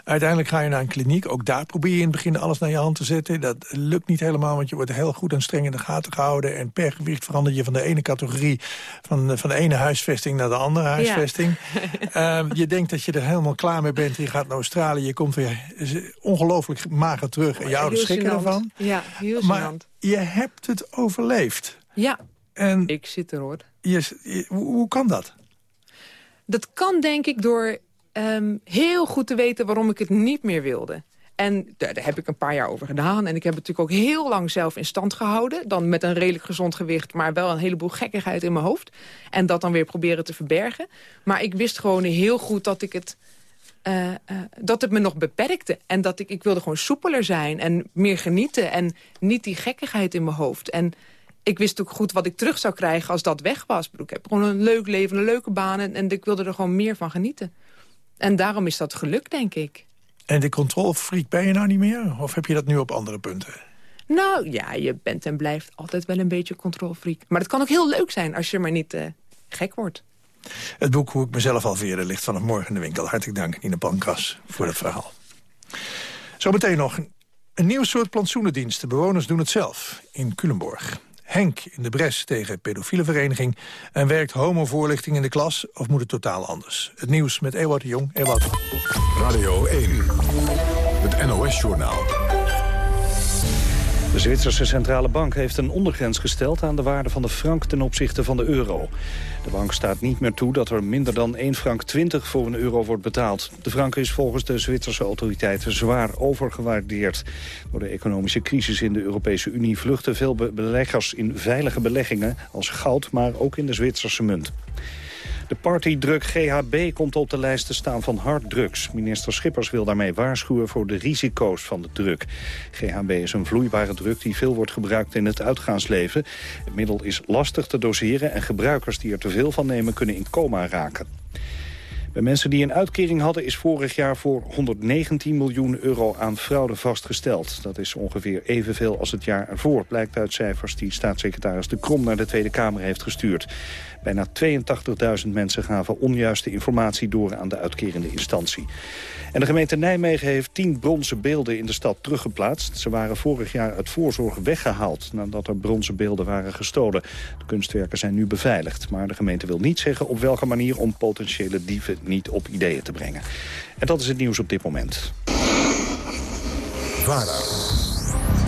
[SPEAKER 12] Uiteindelijk ga je naar een kliniek. Ook daar probeer je in het begin alles naar je hand te zetten. Dat lukt niet helemaal, want je wordt heel goed en streng in de gaten gehouden. En per gewicht verander je van de ene categorie... van, van de ene huisvesting naar de andere huisvesting. Ehm, je denkt dat je er helemaal klaar mee bent. Je gaat naar Australië, je komt weer ongelooflijk mager terug. En je ouders schrikken ervan.
[SPEAKER 20] Ja, heel
[SPEAKER 12] Maar je hebt het overleefd.
[SPEAKER 20] Ja,
[SPEAKER 12] en
[SPEAKER 20] ik zit er hoor.
[SPEAKER 12] Je, hoe, hoe kan dat?
[SPEAKER 20] Dat kan denk ik door um, heel goed te weten waarom ik het niet meer wilde. En daar, heb ik een paar jaar over gedaan. En ik heb het natuurlijk ook heel lang zelf in stand gehouden. Dan met een redelijk gezond gewicht, maar wel een heleboel gekkigheid in mijn hoofd. En dat dan weer proberen te verbergen. Maar ik wist gewoon heel goed dat ik het... Uh, uh, dat het me nog beperkte. En dat ik, ik wilde gewoon soepeler zijn en meer genieten. En niet die gekkigheid in mijn hoofd. En ik wist ook goed wat ik terug zou krijgen als dat weg was. Ik heb gewoon een leuk leven, een leuke baan. En ik wilde er gewoon meer van genieten. En daarom is dat gelukt, denk ik.
[SPEAKER 12] En de controlfreak ben je nou niet meer? Of heb je dat nu op andere punten?
[SPEAKER 20] Nou ja, je bent en blijft altijd wel een beetje controlfreak. Maar het kan ook heel leuk zijn als je maar niet uh, gek wordt.
[SPEAKER 12] Het boek Hoe ik mezelf alveerde ligt vanaf morgen in de winkel. Hartelijk dank, Nina Pankras, voor het verhaal. Zometeen nog een nieuw soort plantsoenendienst. De bewoners doen het zelf in Culemborg. Henk in de bres tegen pedofiele vereniging... en werkt homovoorlichting in de klas of moet het totaal anders? Het nieuws met Ewout de Jong. Ewout.
[SPEAKER 1] Radio 1, het NOS-journaal.
[SPEAKER 2] De Zwitserse Centrale Bank heeft een ondergrens gesteld aan de waarde van de frank ten opzichte van de euro. De bank staat niet meer toe dat er minder dan 1 frank 20 voor een euro wordt betaald. De frank is volgens de Zwitserse autoriteiten zwaar overgewaardeerd. Door de economische crisis in de Europese Unie vluchten veel beleggers in veilige beleggingen als goud, maar ook in de Zwitserse munt. De partydruk GHB komt op de lijst te staan van harddrugs. Minister Schippers wil daarmee waarschuwen voor de risico's van de druk. GHB is een vloeibare druk die veel wordt gebruikt in het uitgaansleven. Het middel is lastig te doseren en gebruikers die er te veel van nemen kunnen in coma raken. Bij mensen die een uitkering hadden is vorig jaar voor 119 miljoen euro aan fraude vastgesteld. Dat is ongeveer evenveel als het jaar ervoor, blijkt uit cijfers die staatssecretaris De Krom naar de Tweede Kamer heeft gestuurd. Bijna 82.000 mensen gaven onjuiste informatie door aan de uitkerende instantie. En de gemeente Nijmegen heeft tien bronzen beelden in de stad teruggeplaatst. Ze waren vorig jaar uit voorzorg weggehaald nadat er bronzen beelden waren gestolen. De kunstwerken zijn nu beveiligd. Maar de gemeente wil niet zeggen op welke manier om potentiële dieven niet op ideeën te brengen. En dat is het nieuws op dit moment.
[SPEAKER 1] VARA,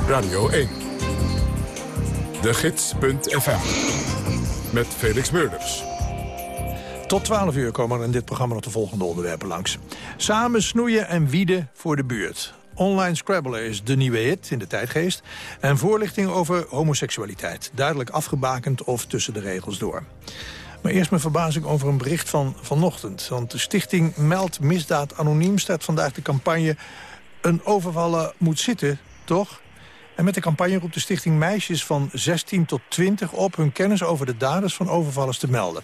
[SPEAKER 1] Radio 1, de gids.fm, met Felix Meurders.
[SPEAKER 12] Tot 12 uur komen er in dit programma nog de volgende onderwerpen langs. Samen snoeien en wieden voor de buurt. Online Scrabble is de nieuwe hit in de tijdgeest. En voorlichting over homoseksualiteit. Duidelijk afgebakend of tussen de regels door. Maar eerst mijn verbazing over een bericht van vanochtend. Want de stichting Meld Misdaad Anoniem staat vandaag de campagne... een overvallen moet zitten, toch? En met de campagne roept de stichting meisjes van 16 tot 20 op... hun kennis over de daders van overvallers te melden.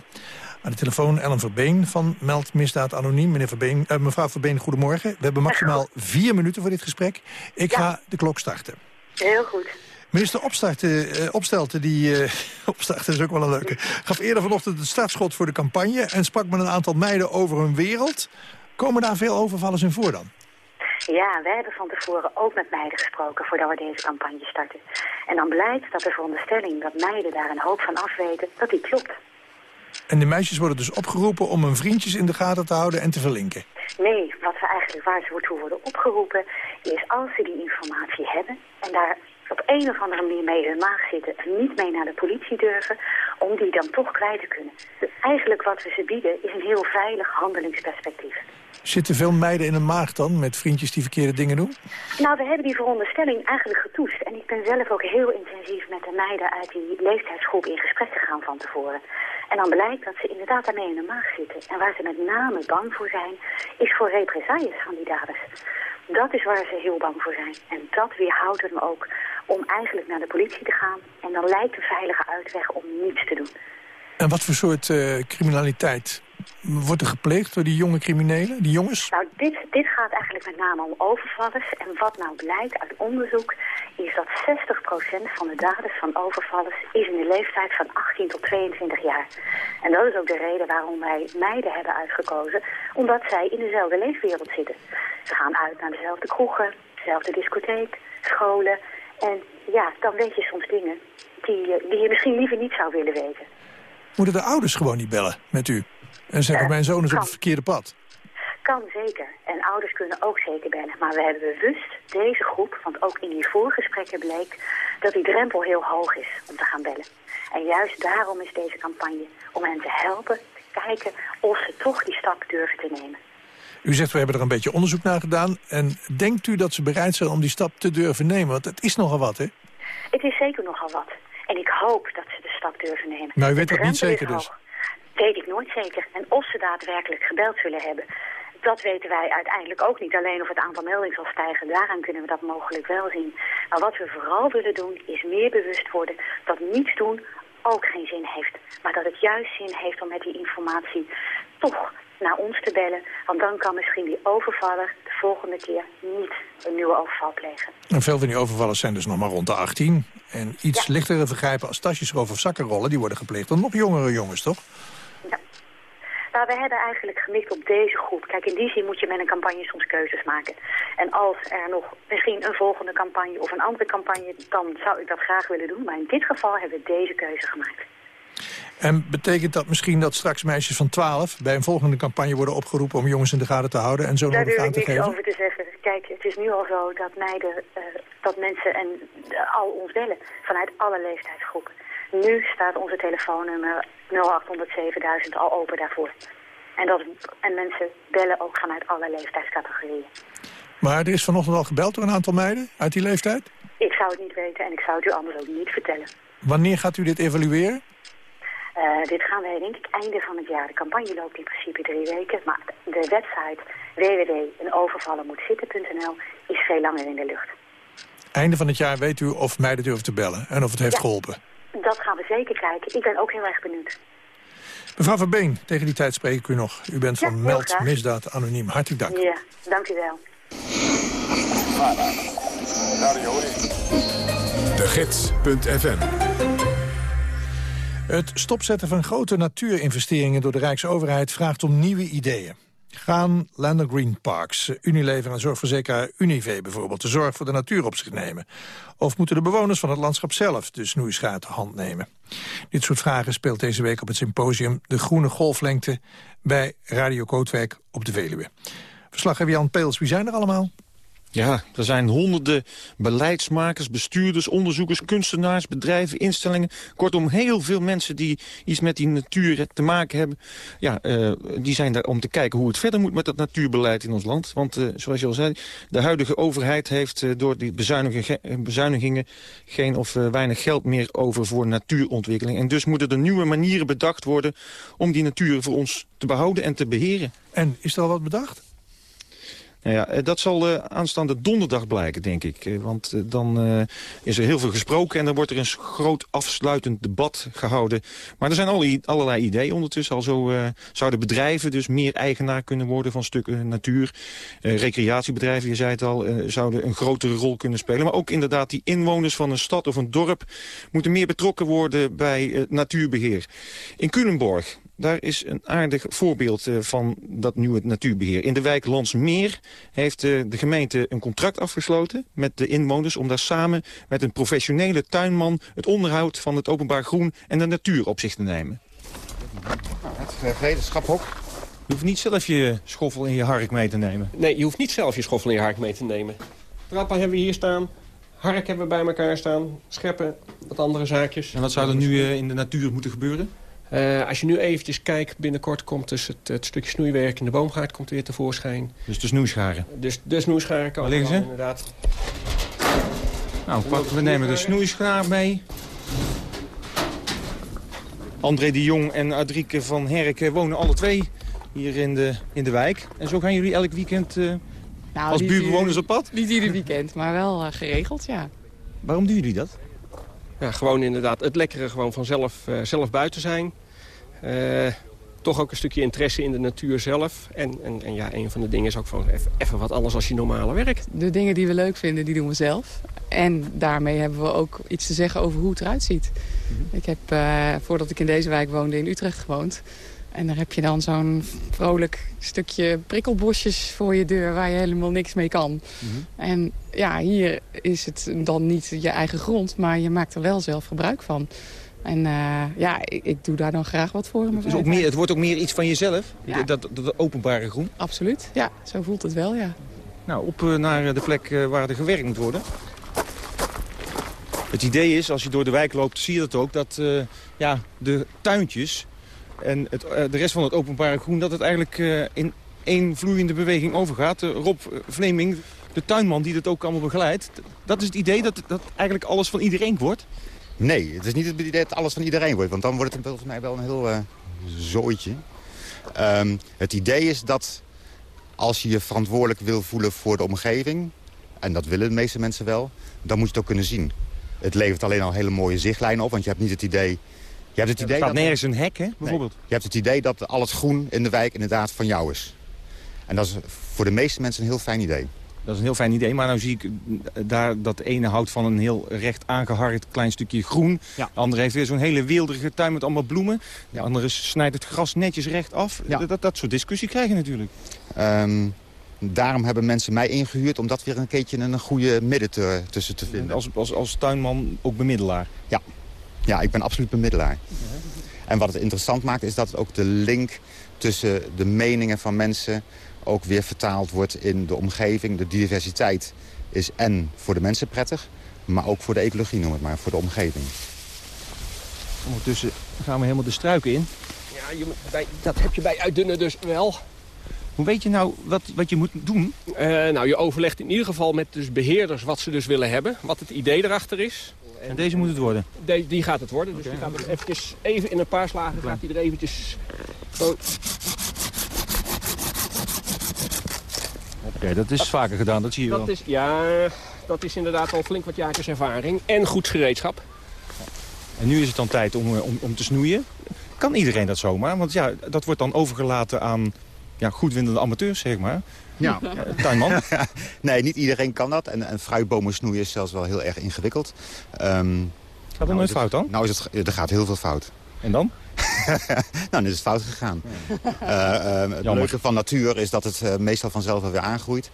[SPEAKER 12] Aan de telefoon Ellen Verbeen van Meld Misdaad Anoniem. Meneer Verbeen, uh, mevrouw Verbeen, goedemorgen. We hebben maximaal vier minuten voor dit gesprek. Ik ga de klok starten.
[SPEAKER 21] Heel goed.
[SPEAKER 12] Minister Opstarten, uh, Opstelten, die uh, Opstarten is ook wel een leuke... gaf eerder vanochtend het startschot voor de campagne... en sprak met een aantal meiden over hun wereld. Komen daar veel overvallers in voor dan?
[SPEAKER 21] Ja, wij hebben van tevoren ook met meiden gesproken voordat we deze campagne starten. En dan blijkt dat de veronderstelling dat meiden daar een hoop van afweten, dat die klopt.
[SPEAKER 12] En de meisjes worden dus opgeroepen om hun vriendjes in de gaten te houden en te verlinken?
[SPEAKER 21] Nee, wat we eigenlijk waar ze toe worden opgeroepen... is als ze die informatie hebben en daar op een of andere manier mee in hun maag zitten... en niet mee naar de politie durven, om die dan toch kwijt te kunnen. Dus eigenlijk wat we ze bieden is een heel veilig handelingsperspectief.
[SPEAKER 12] Zitten veel meiden in een maag dan, met vriendjes die verkeerde dingen doen?
[SPEAKER 21] Nou, we hebben die veronderstelling eigenlijk getoest. En ik ben zelf ook heel intensief met de meiden uit die leeftijdsgroep in gesprek gegaan van tevoren. En dan blijkt dat ze inderdaad daarmee in de maag zitten. En waar ze met name bang voor zijn, is voor represailles van die daders. Dat is waar ze heel bang voor zijn. En dat weerhoudt hem ook om eigenlijk naar de politie te gaan. En dan lijkt een veilige uitweg om niets te doen.
[SPEAKER 12] En wat voor soort uh, criminaliteit wordt er gepleegd door die jonge criminelen, die jongens?
[SPEAKER 21] Nou, dit, dit gaat eigenlijk met name om overvallers. En wat nou blijkt uit onderzoek is dat 60% van de daders van overvallers is in de leeftijd van 18 tot 22 jaar. En dat is ook de reden waarom wij meiden hebben uitgekozen, omdat zij in dezelfde leefwereld zitten. Ze gaan uit naar dezelfde kroegen, dezelfde discotheek, scholen. En ja, dan weet je soms dingen die, die je misschien liever niet zou willen weten.
[SPEAKER 12] Moeten de ouders gewoon niet bellen met u? En zeggen,
[SPEAKER 21] Eh,
[SPEAKER 12] mijn zoon is op het verkeerde pad.
[SPEAKER 21] Kan zeker. En ouders kunnen ook zeker bellen. Maar we hebben bewust deze groep, want ook in die voorgesprekken bleek dat die drempel heel hoog is om te gaan bellen. En juist daarom is deze campagne om hen te helpen te kijken of ze toch die stap durven te nemen.
[SPEAKER 12] U zegt, we hebben er een beetje onderzoek naar gedaan. En denkt u dat ze bereid zijn om die stap te durven nemen? Want het is nogal wat, hè?
[SPEAKER 21] Het is zeker nogal wat. En ik hoop dat ze de stap durven nemen.
[SPEAKER 12] Nou, u weet dat niet zeker dus.
[SPEAKER 21] hoog. Weet ik nooit zeker. En of ze daadwerkelijk gebeld zullen hebben, dat weten wij uiteindelijk ook niet. Alleen of het aantal meldingen zal stijgen, daaraan kunnen we dat mogelijk wel zien. Maar wat we vooral willen doen, is meer bewust worden dat niets doen ook geen zin heeft. Maar dat het juist zin heeft om met die informatie toch naar ons te bellen. Want dan kan misschien die overvaller de volgende keer niet een nieuwe overval plegen.
[SPEAKER 12] En veel van die overvallers zijn dus nog maar rond de 18. En iets lichtere vergrijpen als tasjes of zakkenrollen... die worden gepleegd door nog jongere jongens, toch?
[SPEAKER 21] Nou, we hebben eigenlijk gemikt op deze groep. Kijk, in die zin moet je met een campagne soms keuzes maken. En als er nog misschien een volgende campagne of een andere campagne... dan zou ik dat graag willen doen. Maar in dit geval hebben we deze keuze gemaakt.
[SPEAKER 12] En betekent dat misschien dat straks meisjes van 12... bij een volgende campagne worden opgeroepen om jongens in de gaten te houden... en zo
[SPEAKER 21] Daar
[SPEAKER 12] nodig
[SPEAKER 21] durf
[SPEAKER 12] aan
[SPEAKER 21] ik
[SPEAKER 12] te
[SPEAKER 21] niks
[SPEAKER 12] geven?
[SPEAKER 21] over te zeggen. Kijk, het is nu al zo dat meiden, eh, dat mensen en al ons bellen vanuit alle leeftijdsgroepen. Nu staat onze telefoonnummer 0800 al open daarvoor. En, dat, en mensen bellen ook vanuit alle leeftijdscategorieën.
[SPEAKER 12] Maar er is vanochtend al gebeld door een aantal meiden uit die leeftijd.
[SPEAKER 21] Ik zou het niet weten en ik zou het u anders ook niet vertellen.
[SPEAKER 12] Wanneer gaat u dit evalueren?
[SPEAKER 21] Eh, dit gaan wij denk ik einde van het jaar. De campagne loopt in principe drie weken. Maar de website www.enovervallenmoetzitten.nl is veel langer in de lucht.
[SPEAKER 12] Einde van het jaar weet u of meiden durven te bellen en of het heeft
[SPEAKER 21] Ja.
[SPEAKER 12] geholpen.
[SPEAKER 21] Dat gaan we zeker kijken. Ik ben ook heel erg benieuwd.
[SPEAKER 12] Mevrouw Verbeen, tegen die tijd spreek ik u nog. U bent van Meld
[SPEAKER 21] graag.
[SPEAKER 12] Misdaad Anoniem. Hartelijk dank.
[SPEAKER 21] Ja, dank u wel.
[SPEAKER 1] De Gids.fm
[SPEAKER 12] Het stopzetten van grote natuurinvesteringen door de Rijksoverheid vraagt om nieuwe ideeën. Gaan Lander Green Parks, Unilever en zorgverzekeraar Unive bijvoorbeeld... de zorg voor de natuur op zich nemen? Of moeten de bewoners van het landschap zelf de snoeischaar te hand nemen? Dit soort vragen speelt deze week op het symposium... De Groene Golflengte bij Radio Kootwijk op de Veluwe. Verslaggever Jan Peels, wie zijn er allemaal?
[SPEAKER 22] Ja, er zijn honderden beleidsmakers, bestuurders, onderzoekers, kunstenaars, bedrijven, instellingen. Kortom, heel veel mensen die iets met die natuur te maken hebben. Ja, eh, die zijn daar om te kijken hoe het verder moet met dat natuurbeleid in ons land. Want eh, zoals je al zei, de huidige overheid heeft eh, door die bezuinigingen, bezuinigingen geen of weinig geld meer over voor natuurontwikkeling. En dus moeten er nieuwe manieren bedacht worden om die natuur voor ons te behouden en te beheren.
[SPEAKER 12] En is er al wat bedacht?
[SPEAKER 22] Nou ja, eh, dat zal eh, aanstaande donderdag blijken, denk ik. Eh, Want dan is er heel veel gesproken en dan wordt er een groot afsluitend debat gehouden. Maar er zijn allerlei, ideeën ondertussen. Al zo zouden bedrijven dus meer eigenaar kunnen worden van stukken natuur. Recreatiebedrijven, je zei het al, zouden een grotere rol kunnen spelen. Maar ook inderdaad die inwoners van een stad of een dorp moeten meer betrokken worden bij eh, natuurbeheer. In Culemborg, daar is een aardig voorbeeld eh, van dat nieuwe natuurbeheer. In de wijk Landsmeer heeft eh, de gemeente een contract afgesloten met de inwoners... om daar samen met een professionele tuinman het onderhoud van het openbaar groen en de natuur op zich te nemen.
[SPEAKER 23] Het gereedschaphok.
[SPEAKER 22] Je hoeft niet zelf je schoffel in je hark mee te nemen.
[SPEAKER 23] Nee, je hoeft niet zelf je schoffel in je hark mee te nemen. Trappen hebben we hier staan. Hark hebben we bij elkaar staan. Scheppen, wat andere zaakjes.
[SPEAKER 22] En wat zou er nu eh, in de natuur moeten gebeuren?
[SPEAKER 23] Eh, als je nu eventjes kijkt, binnenkort komt dus het, het stukje snoeiwerk in de boomgaard komt weer tevoorschijn.
[SPEAKER 22] Dus de snoeischaren.
[SPEAKER 23] Dus de snoeischaren
[SPEAKER 22] Waar
[SPEAKER 23] komen
[SPEAKER 22] liggen ze?
[SPEAKER 23] inderdaad.
[SPEAKER 22] Nou, pak, we nemen de snoeischaar mee. André de Jong en Adrieke van Herk wonen alle twee hier in de, in de wijk. En zo gaan jullie elk weekend eh,
[SPEAKER 24] Nou,
[SPEAKER 22] als
[SPEAKER 24] ieder-
[SPEAKER 22] op pad?
[SPEAKER 24] Niet ieder weekend, maar wel eh, geregeld, ja.
[SPEAKER 22] Waarom doen jullie dat?
[SPEAKER 23] Ja, gewoon inderdaad het lekkere gewoon vanzelf zelf buiten zijn. Eh, toch ook een stukje interesse in de natuur zelf. En, en, en ja, een van de dingen is ook van even, even wat anders als je normale werk.
[SPEAKER 24] De dingen die we leuk vinden, die doen we zelf. En daarmee hebben we ook iets te zeggen over hoe het eruit ziet. Ik heb, eh, voordat ik in deze wijk woonde, in Utrecht gewoond. En daar heb je dan zo'n vrolijk stukje prikkelbosjes voor je deur... waar je helemaal niks mee kan. En ja, hier is het dan niet je eigen grond... maar je maakt er wel zelf gebruik van. En eh, ja, ik, ik doe daar dan graag wat voor.
[SPEAKER 22] Het, is ook meer, het wordt ook meer iets van jezelf,
[SPEAKER 24] Ja.
[SPEAKER 22] dat, dat, openbare groen.
[SPEAKER 24] Absoluut, ja. Zo voelt het wel, ja.
[SPEAKER 22] Nou, op eh, naar de plek eh, waar er gewerkt moet worden. Het idee is, als je door de wijk loopt, zie je dat ook... dat eh, ja, de tuintjes en het, eh, de rest van het openbare groen... dat het eigenlijk eh, in één vloeiende beweging overgaat. Eh, Rob Vleming, de tuinman die dat ook allemaal begeleidt... dat is het idee dat, dat eigenlijk alles van iedereen wordt?
[SPEAKER 25] Nee, het is niet het idee dat alles van iedereen wordt. Want dan wordt het volgens mij wel een heel eh zooitje. Ehm, het idee is dat als je je verantwoordelijk wil voelen voor de omgeving... en dat willen de meeste mensen wel, dan moet je het ook kunnen zien. Het levert alleen al hele mooie zichtlijnen op, want je hebt niet het idee... Je hebt het idee
[SPEAKER 22] staat
[SPEAKER 25] dat
[SPEAKER 22] nergens een hek, hè, bijvoorbeeld.
[SPEAKER 25] je hebt het idee dat al het groen in de wijk inderdaad van jou is. En dat is voor de meeste mensen een heel fijn idee.
[SPEAKER 22] Dat is een heel fijn idee, maar nou zie ik eh, daar dat de ene houdt van een heel recht aangeharkt klein stukje groen. De andere heeft weer zo'n hele weelderige tuin met allemaal bloemen. De andere snijdt het gras netjes recht af. Dat, dat, dat soort discussie krijg je natuurlijk.
[SPEAKER 25] Ehm, daarom hebben mensen mij ingehuurd om dat weer een keertje een goede midden te, tussen te vinden.
[SPEAKER 22] Als, als, als tuinman ook bemiddelaar?
[SPEAKER 25] Ja. ja, ik ben absoluut bemiddelaar. En wat het interessant maakt is dat ook de link tussen de meningen van mensen ook weer vertaald wordt in de omgeving. De diversiteit is en voor de mensen prettig, maar ook voor de ecologie, noem het maar, voor de omgeving.
[SPEAKER 22] Ondertussen gaan we helemaal de struiken in.
[SPEAKER 23] Ja, je, moet bij, dat heb je bij uitdunnen dus wel.
[SPEAKER 22] Hoe weet je nou wat, wat je moet doen?
[SPEAKER 23] Eh, nou, je overlegt in ieder geval met dus beheerders wat ze dus willen hebben. Wat het idee erachter is.
[SPEAKER 22] En deze moet het worden?
[SPEAKER 23] De- die gaat het worden. Dus die gaan we eventjes, even in een paar slagen gaat hij er eventjes... Zo.
[SPEAKER 22] Oké, dat is vaker gedaan, dat zie je
[SPEAKER 23] Dat
[SPEAKER 22] wel.
[SPEAKER 23] is, ja, dat is inderdaad al flink wat jaartjes ervaring. En goed gereedschap.
[SPEAKER 22] En nu is het dan tijd om, eh, om, om te snoeien. Kan iedereen dat zomaar? Want ja, dat wordt dan overgelaten aan ja, goedwindende amateurs, zeg maar.
[SPEAKER 25] Ja.
[SPEAKER 22] Eh, Tuinman.
[SPEAKER 25] nee, niet iedereen kan dat. En, en fruitbomen snoeien is zelfs wel heel erg ingewikkeld. Ehm
[SPEAKER 22] Gaat er nooit fout dan?
[SPEAKER 25] Nou, is het, er gaat heel veel fout.
[SPEAKER 22] En dan?
[SPEAKER 25] nou, dan is het fout gegaan. Eh, ehm, het leuke van natuur is dat het eh, meestal vanzelf weer aangroeit.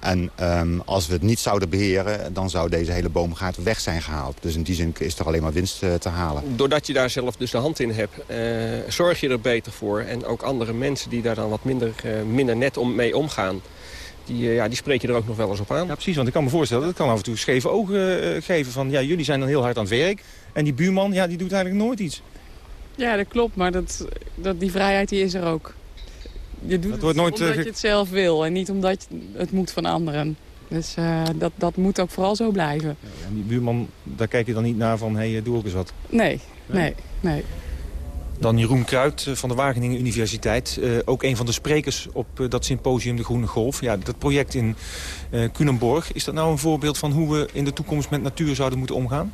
[SPEAKER 25] En ehm, als we het niet zouden beheren, dan zou deze hele boomgaard weg zijn gehaald. Dus in die zin is er alleen maar winst eh, te halen.
[SPEAKER 23] Doordat je daar zelf dus de hand in hebt, eh, zorg je er beter voor. En ook andere mensen die daar dan wat minder, eh, minder net om, mee omgaan... Die, eh, ja, die spreek je er ook nog wel eens op aan.
[SPEAKER 22] Ja, precies, want ik kan me voorstellen, dat kan af en toe scheve ogen eh, geven. Van, ja, jullie zijn dan heel hard aan het werk. En die buurman, ja, die doet eigenlijk nooit iets.
[SPEAKER 24] Ja, dat klopt, maar dat, dat, die vrijheid die is er ook. Je doet
[SPEAKER 22] Het wordt
[SPEAKER 24] het
[SPEAKER 22] nooit,
[SPEAKER 24] omdat
[SPEAKER 22] eh,
[SPEAKER 24] je het zelf wil en niet omdat je- het moet van anderen. Dus eh, dat, dat moet ook vooral zo blijven.
[SPEAKER 22] En die buurman, daar kijk je dan niet naar van, hé, hey, doe ook eens wat.
[SPEAKER 24] Nee, nee, nee.
[SPEAKER 22] Dan Jeroen Kruid eh, van de Wageningen Universiteit. eh, ook een van de sprekers op eh, dat symposium De Groene Golf. Ja, dat project in eh Culemborg. Is dat nou een voorbeeld van hoe we in de toekomst met natuur zouden moeten omgaan?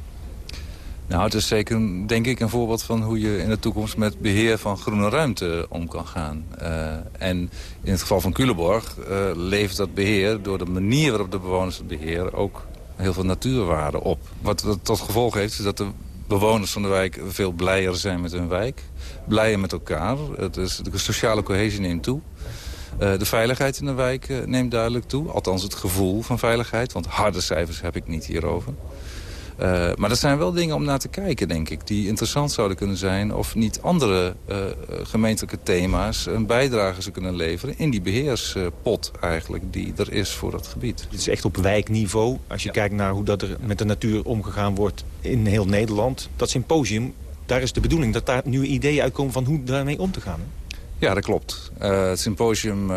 [SPEAKER 26] Nou, het is zeker, denk ik, een voorbeeld van hoe je in de toekomst met beheer van groene ruimte om kan gaan. Eh, en in het geval van Culemborg eh, levert dat beheer door de manier waarop de bewoners het beheren ook heel veel natuurwaarde op. Wat dat tot gevolg heeft is dat de bewoners van de wijk veel blijer zijn met hun wijk. Blijer met elkaar. Het is, de sociale cohesie neemt toe. Eh, de veiligheid in de wijk neemt duidelijk toe. Althans het gevoel van veiligheid. Want harde cijfers heb ik niet hierover. Eh, maar dat zijn wel dingen om naar te kijken, denk ik. Die interessant zouden kunnen zijn. Of niet andere eh, gemeentelijke thema's een bijdrage ze kunnen leveren... in die beheerspot eigenlijk die er is voor dat gebied.
[SPEAKER 22] Dit is echt op wijkniveau. Als je kijkt naar hoe dat er met de natuur omgegaan wordt in heel Nederland. Dat symposium, daar is de bedoeling dat daar nieuwe ideeën uitkomen van hoe daarmee om te gaan. hè?
[SPEAKER 26] Ja, dat klopt. Eh, het symposium,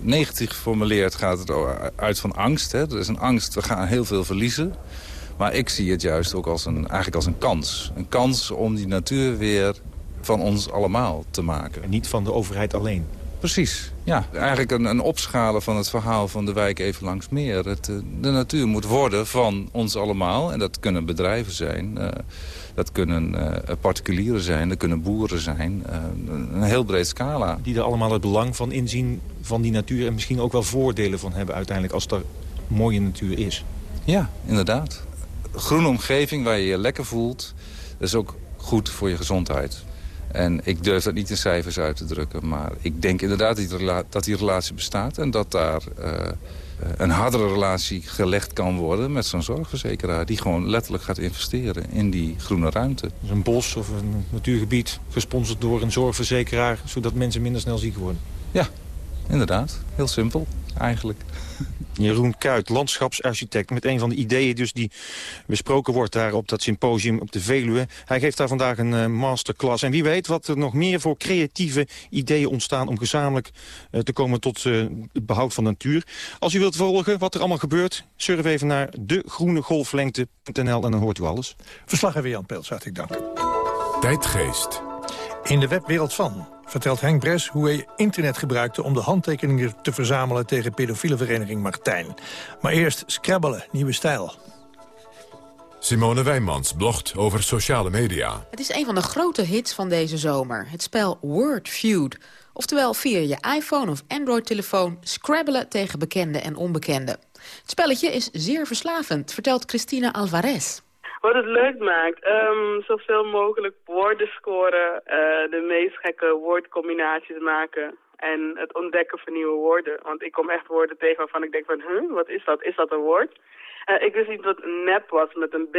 [SPEAKER 26] negatief geformuleerd, gaat het uit van angst. Hè. Er is een angst, we gaan heel veel verliezen. Maar ik zie het juist ook als een, eigenlijk als een kans. Een kans om die natuur weer van ons allemaal te maken.
[SPEAKER 22] En niet van de overheid alleen.
[SPEAKER 26] Precies, ja. Eigenlijk een, een opschalen van het verhaal van de wijk even langs meer. Het, eh, de natuur moet worden van ons allemaal. En dat kunnen bedrijven zijn, uh, dat kunnen uh, particulieren zijn, dat kunnen boeren zijn. Uh, een heel breed scala.
[SPEAKER 22] Die er allemaal het belang van inzien van die natuur... en misschien ook wel voordelen van hebben uiteindelijk als er mooie natuur is.
[SPEAKER 26] Ja, inderdaad. Groene omgeving waar je je lekker voelt, dat is ook goed voor je gezondheid. En ik durf dat niet in cijfers uit te drukken. Maar ik denk inderdaad dat die, dat die relatie bestaat. En dat daar uh, een hardere relatie gelegd kan worden met zo'n zorgverzekeraar. Die gewoon letterlijk gaat investeren in die groene ruimte.
[SPEAKER 22] Dus een bos of een natuurgebied gesponsord door een zorgverzekeraar. Zodat mensen minder snel ziek worden.
[SPEAKER 26] Ja, inderdaad. Heel simpel eigenlijk.
[SPEAKER 22] Jeroen Kuit, landschapsarchitect. Met een van de ideeën dus die besproken wordt daar op dat symposium op de Veluwe. Hij geeft daar vandaag een uh, masterclass. En wie weet wat er nog meer voor creatieve ideeën ontstaan... om gezamenlijk uh, te komen tot uh, het behoud van de natuur. Als u wilt volgen wat er allemaal gebeurt... surf even naar degroenegolflengte.nl en dan hoort u alles.
[SPEAKER 12] Verslaggever Jan Peels, hartelijk dank.
[SPEAKER 1] Tijdgeest.
[SPEAKER 12] In de webwereld van vertelt Henk Bres hoe hij internet gebruikte... om de handtekeningen te verzamelen tegen pedofiele vereniging Martijn. Maar eerst Scrabbelen, nieuwe stijl.
[SPEAKER 1] Simone Wijmans blogt over sociale media.
[SPEAKER 27] Het is een van de grote hits van deze zomer. Het spel Word Feud. Oftewel via je iPhone of Android-telefoon scrabbelen tegen bekende en onbekende. Het spelletje is zeer verslavend, vertelt Christina Alvarez.
[SPEAKER 28] Wat het leuk maakt, um, zoveel mogelijk woorden scoren, uh, de meest gekke woordcombinaties maken en het ontdekken van nieuwe woorden. Want ik kom echt woorden tegen waarvan ik denk van, huh, wat is dat? Is dat een woord? Uh, ik wist niet wat nep was met een B.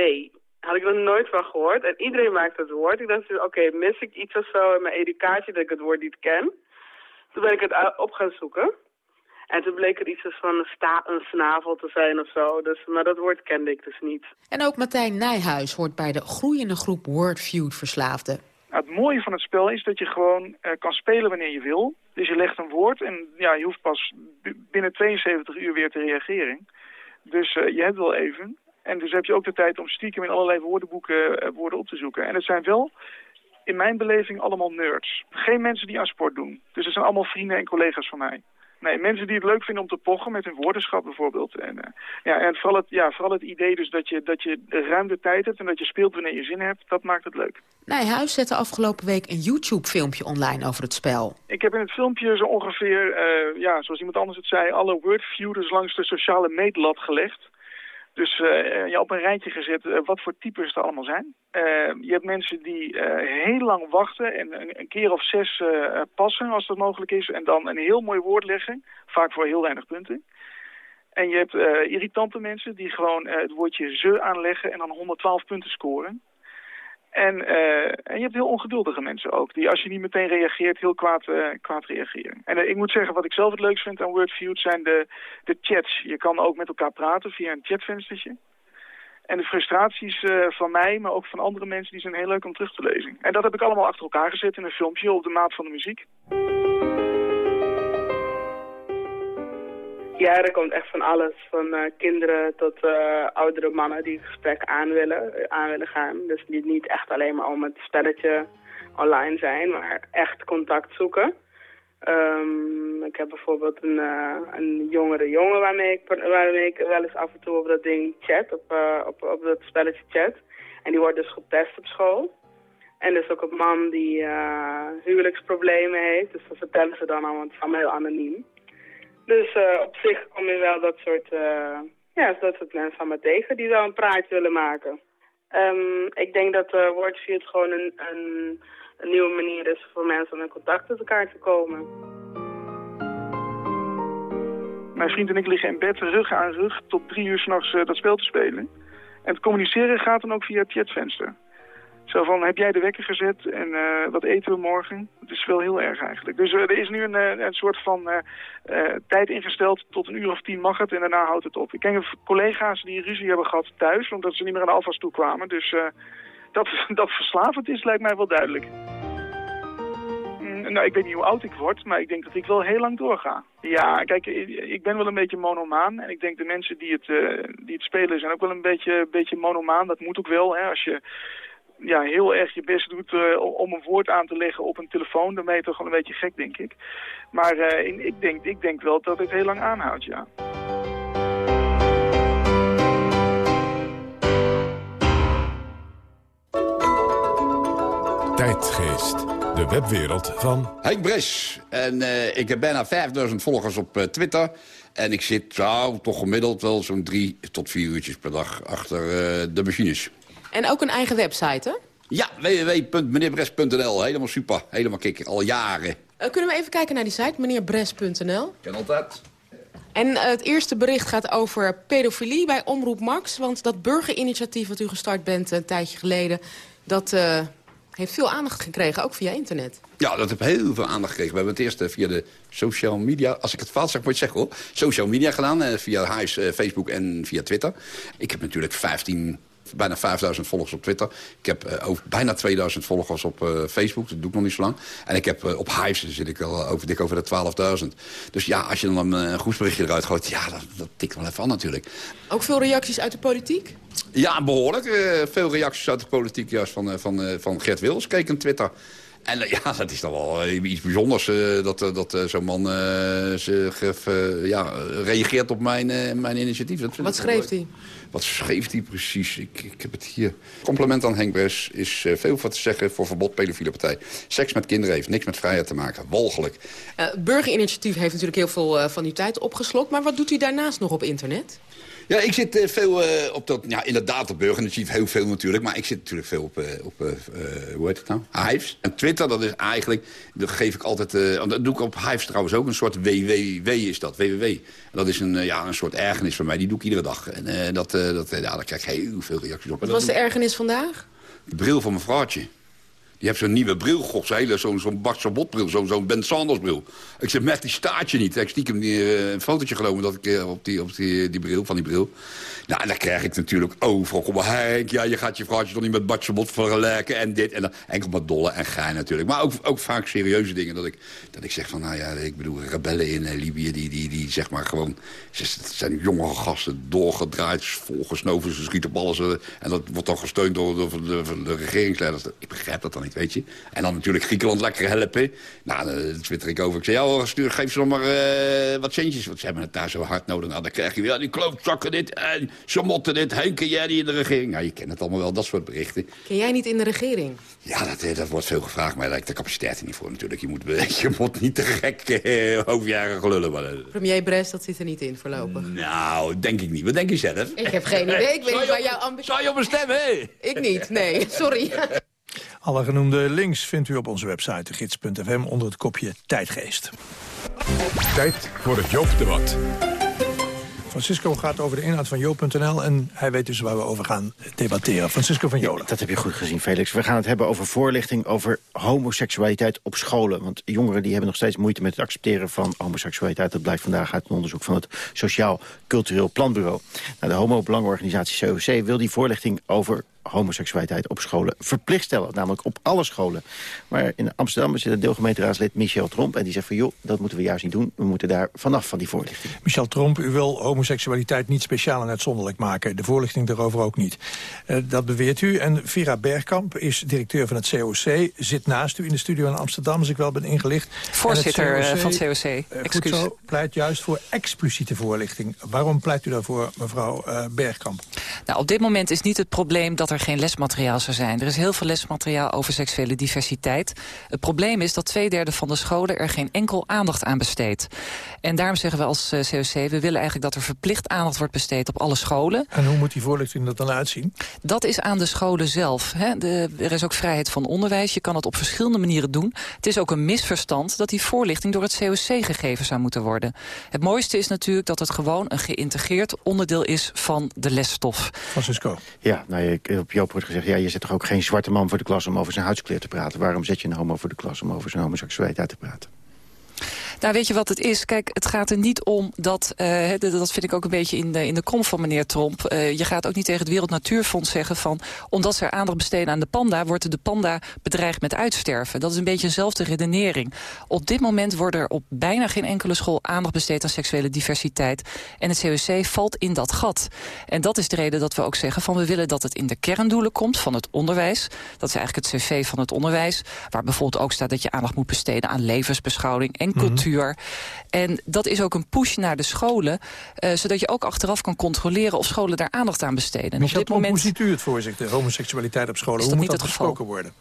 [SPEAKER 28] Had ik er nooit van gehoord. En iedereen maakt het woord. Ik dacht, oké, mis ik iets of zo in mijn educatie dat ik het woord niet ken? Toen ben ik het op gaan zoeken. En toen bleek het iets van een, sta een snavel te zijn of zo. Dus, maar dat woord kende ik dus niet.
[SPEAKER 27] En ook Martijn Nijhuis hoort bij de groeiende groep Wordfeud verslaafden.
[SPEAKER 29] Nou, het mooie van het spel is dat je gewoon uh, kan spelen wanneer je wil. Dus je legt een woord en ja, je hoeft pas binnen 72 uur weer te reageren. Dus uh, je hebt wel even. En dus heb je ook de tijd om stiekem in allerlei woordenboeken uh, woorden op te zoeken. En het zijn wel in mijn beleving allemaal nerds. Geen mensen die aan sport doen. Dus het zijn allemaal vrienden en collega's van mij. Nee, mensen die het leuk vinden om te pochen met hun woordenschap bijvoorbeeld. En, uh, ja, en vooral, het, ja, vooral het idee dus dat je, dat je ruim de tijd hebt en dat je speelt wanneer je zin hebt, dat maakt het leuk.
[SPEAKER 27] Nijhuis zette afgelopen week een YouTube-filmpje online over het spel.
[SPEAKER 29] Ik heb in het filmpje zo ongeveer, uh, ja, zoals iemand anders het zei, alle wordviewers langs de sociale meetlat gelegd. Dus uh, je op een rijtje gezet uh, wat voor types er allemaal zijn. Uh, je hebt mensen die heel lang wachten en een, een keer of zes passen als dat mogelijk is. En dan een heel mooi woord leggen, vaak voor heel weinig punten. En je hebt irritante mensen die gewoon het woordje ze aanleggen en dan 112 punten scoren. En, uh, en je hebt heel ongeduldige mensen ook, die als je niet meteen reageert heel kwaad, uh, kwaad reageren. En uh, ik moet zeggen, wat ik zelf het leukst vind aan Wordfeud zijn de, de chats. Je kan ook met elkaar praten via een chatvenstertje. En de frustraties van mij, maar ook van andere mensen, die zijn heel leuk om terug te lezen. En dat heb ik allemaal achter elkaar gezet in een filmpje op de maat van de muziek.
[SPEAKER 28] Ja, er komt echt van alles. Van uh, kinderen tot uh, oudere mannen die het gesprek aan willen, aan willen gaan. Dus niet, niet echt alleen maar om het spelletje online zijn, maar echt contact zoeken. Um, ik heb bijvoorbeeld een, uh, een jongere jongen waarmee ik, waarmee ik wel eens af en toe op dat ding chat, op, op, op dat spelletje chat. En die wordt dus getest op school. En dus ook een man die huwelijksproblemen heeft, dus dat vertellen ze dan allemaal, het is allemaal heel anoniem. Dus uh, op zich kom je wel dat soort, uh, ja, dat soort mensen aan me tegen die wel een praatje willen maken. Um, ik denk dat uh, Wordfield gewoon een, een, een, nieuwe manier is voor mensen om in contact met elkaar te komen.
[SPEAKER 29] Mijn vriend en ik liggen in bed rug aan rug tot drie uur s'nachts uh, dat spel te spelen. En het communiceren gaat dan ook via het chatvenster. Zo van, heb jij de wekker gezet en uh, wat eten we morgen? Het is wel heel erg eigenlijk. Dus uh, er is nu een, een soort van tijd ingesteld, tot een uur of tien mag het en daarna houdt het op. Ik ken collega's die ruzie hebben gehad thuis, omdat ze niet meer aan de alfa's toe kwamen. Dus dat, dat verslavend is, lijkt mij wel duidelijk. Mm, nou, ik weet niet hoe oud ik word, maar ik denk dat ik wel heel lang doorga. Ja, kijk, ik ben wel een beetje monomaan. En ik denk de mensen die het, die het spelen zijn ook wel een beetje, beetje monomaan. Dat moet ook wel, hè, als je ja, heel erg je best doet eh, om een woord aan te leggen op een telefoon, dan ben je toch gewoon een beetje gek, denk ik. Maar eh, in- ik, denk, ik denk wel dat het heel lang aanhoudt, ja.
[SPEAKER 1] Tijdgeest, de webwereld van...
[SPEAKER 30] Henk Bres. En eh, ik heb bijna 5000 volgers op eh, Twitter. En ik zit nou, toch gemiddeld wel zo'n drie tot vier uurtjes per dag achter eh, de machines.
[SPEAKER 27] En ook een eigen website, hè?
[SPEAKER 30] Ja, www.meneerbres.nl. Helemaal super. Helemaal kikker. Al jaren.
[SPEAKER 27] Eh, kunnen we even kijken naar die site, meneerbres.nl?
[SPEAKER 30] Ken altijd.
[SPEAKER 27] En eh, het eerste bericht gaat over pedofilie bij Omroep Max. Want dat burgerinitiatief wat u gestart bent een tijdje geleden... dat eh, heeft veel aandacht gekregen, ook via internet.
[SPEAKER 30] Ja, dat heeft heel veel aandacht gekregen. We hebben het eerst via de social media... Als ik het fout zeg, moet je het zeggen hoor. Social media gedaan. via Hives, eh, Facebook en via Twitter. Ik heb natuurlijk 15... Bijna 5000 volgers op Twitter. Ik heb eh, over, bijna 2000 volgers op eh, Facebook. Dat doe ik nog niet zo lang. En ik heb eh, op Hives zit ik al over, dik over de 12.000. Dus ja, als je dan een, uh, groepsberichtje eruit gooit... Ja, dat, dat tikt wel even aan natuurlijk.
[SPEAKER 27] Ook veel reacties uit de politiek?
[SPEAKER 30] Ja, behoorlijk. Eh, veel reacties uit de politiek juist van, van, van Gert Wils. Keek een Twitter. En eh, ja, dat is dan wel eh, iets bijzonders eh, dat, dat zo'n man zich, ja, reageert op mijn, mijn initiatief. Dat
[SPEAKER 27] Wat schreef hij?
[SPEAKER 30] Wat schreef hij precies? Ik, ik heb het hier. Compliment aan Henk Bres is veel wat te zeggen voor verbod pedofiele partij. Seks met kinderen heeft niks met vrijheid te maken. Walgelijk.
[SPEAKER 27] Burgerinitiatief heeft natuurlijk heel veel van uw tijd opgeslokt. Maar wat doet u daarnaast nog op internet?
[SPEAKER 30] Ja, ik zit eh, veel eh, op dat, ja, inderdaad, op burgerinitiatief, heel veel natuurlijk. Maar ik zit natuurlijk veel op, eh, op hoe heet het nou? Hives. En Twitter, dat is eigenlijk, dat geef ik altijd, dat doe ik op Hives trouwens ook, een soort WWW is dat, WWW. En dat is een, ja, een soort ergernis van mij, die doe ik iedere dag. En dat, dat, ja, daar krijg ik heel veel reacties op.
[SPEAKER 27] Wat was de ergernis vandaag?
[SPEAKER 30] de bril van mijn vrouwtje. Die heeft zo'n nieuwe bril, god, zo'n zo'n Bart Sabot bril, zo'n zo'n Ben Sanders bril. Ik zeg, met die staartje niet. Ik stiekem eh, een fotootje genomen dat ik, eh, op, die, op die, die bril, van die bril. Nou, en dan krijg ik natuurlijk overal. Kom maar, ja, je gaat je vrouwtje toch niet met Bart Sabot vergelijken en dit. En dan enkel maar dolle en gein natuurlijk. Maar ook, ook vaak serieuze dingen. Dat ik, dat ik zeg van, nou ja, ik bedoel, rebellen in eh, Libië, die, die, die zeg maar gewoon... Ze zijn jonge gasten, doorgedraaid, volgesnoven, ze schieten op alles. En dat wordt dan gesteund door, door de regeringsleiders. Ik begrijp dat dan niet, weet je. En dan natuurlijk Griekenland lekker helpen. Nou, dan twitter ik over. Ik zeg, ja hoor, stuur, geef ze nog maar eh, wat centjes. Want ze hebben het daar zo hard nodig. Nou, dan krijg je weer, ja, die klootzakken dit en ze motten dit. Henk, ken jij die in de regering? Nou, je kent het allemaal wel, dat soort berichten.
[SPEAKER 27] Ken jij niet in de regering?
[SPEAKER 30] Ja, dat, eh, dat wordt veel gevraagd, maar daar heb ik de capaciteit niet voor natuurlijk. Je moet, je moet niet te gek eh, overjaren gelullen. Maar, eh,
[SPEAKER 27] Premier Bres, dat zit er niet in voorlopig.
[SPEAKER 30] nou, denk ik niet. Wat denk je zelf?
[SPEAKER 27] Ik heb geen idee. Ik weet niet waar jouw ambitie...
[SPEAKER 30] Zou je op een stem, hè?
[SPEAKER 27] Ik niet, nee. Sorry.
[SPEAKER 12] Alle genoemde links vindt u op onze website gids.fm onder het kopje Tijdgeest.
[SPEAKER 1] Tijd voor het Joop-debat.
[SPEAKER 12] Francisco gaat over de inhoud van Jo.nl en hij weet dus waar we over gaan debatteren. Francisco van Jolen.
[SPEAKER 31] Dat heb je goed gezien, Felix. We gaan het hebben over voorlichting over homoseksualiteit op scholen. Want jongeren die hebben nog steeds moeite met het accepteren van homoseksualiteit. Dat blijkt vandaag uit een onderzoek van het Sociaal Cultureel Planbureau. Nou, de homo-belangenorganisatie COC wil die voorlichting over homoseksualiteit op scholen verplicht stellen. Namelijk op alle scholen. Maar in Amsterdam zit het deelgemeenteraadslid Michel Tromp... en die zegt van, joh, dat moeten we juist niet doen. We moeten daar vanaf van die voorlichting.
[SPEAKER 12] Michel Tromp, u wil homoseksualiteit niet speciaal en uitzonderlijk maken. De voorlichting daarover ook niet. Uh, dat beweert u. En Vera Bergkamp is directeur van het COC. Zit naast u in de studio in Amsterdam, als ik wel ben ingelicht.
[SPEAKER 32] Voorzitter
[SPEAKER 12] het
[SPEAKER 32] COC, van het COC.
[SPEAKER 12] Uh, zo, pleit juist voor expliciete voorlichting. Waarom pleit u daarvoor, mevrouw uh, Bergkamp?
[SPEAKER 32] Nou, op dit moment is niet het probleem dat er geen lesmateriaal zou zijn. Er is heel veel lesmateriaal over seksuele diversiteit. Het probleem is dat twee derde van de scholen er geen enkel aandacht aan besteedt. En daarom zeggen we als uh, COC, we willen eigenlijk dat er verplicht aandacht wordt besteed op alle scholen.
[SPEAKER 12] En hoe moet die voorlichting er dan uitzien?
[SPEAKER 32] Dat is aan de scholen zelf. Hè. De, er is ook vrijheid van onderwijs. Je kan het op verschillende manieren doen. Het is ook een misverstand dat die voorlichting door het COC gegeven zou moeten worden. Het mooiste is natuurlijk dat het gewoon een geïntegreerd onderdeel is van de lesstof.
[SPEAKER 12] Francisco.
[SPEAKER 31] Ja, nou, ik, op Joop wordt gezegd, ja, je zet toch ook geen zwarte man voor de klas om over zijn huidskleur te praten. Waarom zet je een homo voor de klas om over zijn homoseksualiteit te praten?
[SPEAKER 32] Nou, weet je wat het is? Kijk, het gaat er niet om dat... Uh, dat vind ik ook een beetje in de, in de kom van meneer Tromp. Uh, je gaat ook niet tegen het Wereld Natuurfonds zeggen van... omdat ze er aandacht besteden aan de panda... wordt de panda bedreigd met uitsterven. Dat is een beetje eenzelfde redenering. Op dit moment wordt er op bijna geen enkele school aandacht besteed aan seksuele diversiteit. En het COC valt in dat gat. En dat is de reden dat we ook zeggen van we willen dat het in de kerndoelen komt van het onderwijs. Dat is eigenlijk het cv van het onderwijs. Waar bijvoorbeeld ook staat dat je aandacht moet besteden aan levensbeschouwing en
[SPEAKER 12] Mhm.
[SPEAKER 32] Cultuur. En dat is ook een push naar de scholen. eh, zodat je ook achteraf kan controleren of scholen daar aandacht aan besteden. En op dit moment
[SPEAKER 12] hoe ziet u het voor zich, de homoseksualiteit op scholen? Hoe moet dat gesproken worden?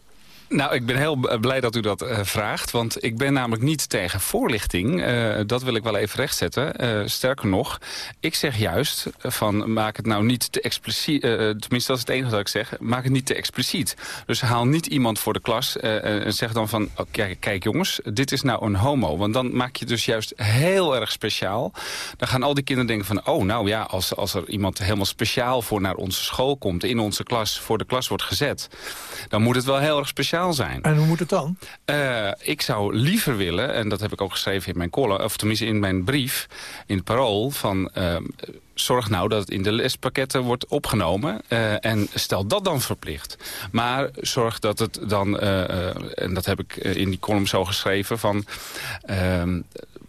[SPEAKER 33] Nou, ik ben heel b- blij dat u dat eh, vraagt. Want ik ben namelijk niet tegen voorlichting. Eh, dat wil ik wel even rechtzetten. Eh, sterker nog, ik zeg juist van maak het nou niet te expliciet. eh, tenminste, dat is het enige dat ik zeg. Maak het niet te expliciet. Dus haal niet iemand voor de klas eh, en zeg dan van... oh, kijk, kijk jongens, dit is nou een homo. Want dan maak je dus juist heel erg speciaal. Dan gaan al die kinderen denken van... oh, nou ja, als, als er iemand helemaal speciaal voor naar onze school komt... in onze klas, voor de klas wordt gezet... dan moet het wel heel erg speciaal zijn.
[SPEAKER 12] En hoe moet het dan?
[SPEAKER 33] Eh, ik zou liever willen, en dat heb ik ook geschreven in mijn column... of tenminste in mijn brief, in het parool... van eh, zorg nou dat het in de lespakketten wordt opgenomen... eh, en stel dat dan verplicht. Maar zorg dat het dan, eh, en dat heb ik in die column zo geschreven... van ehm,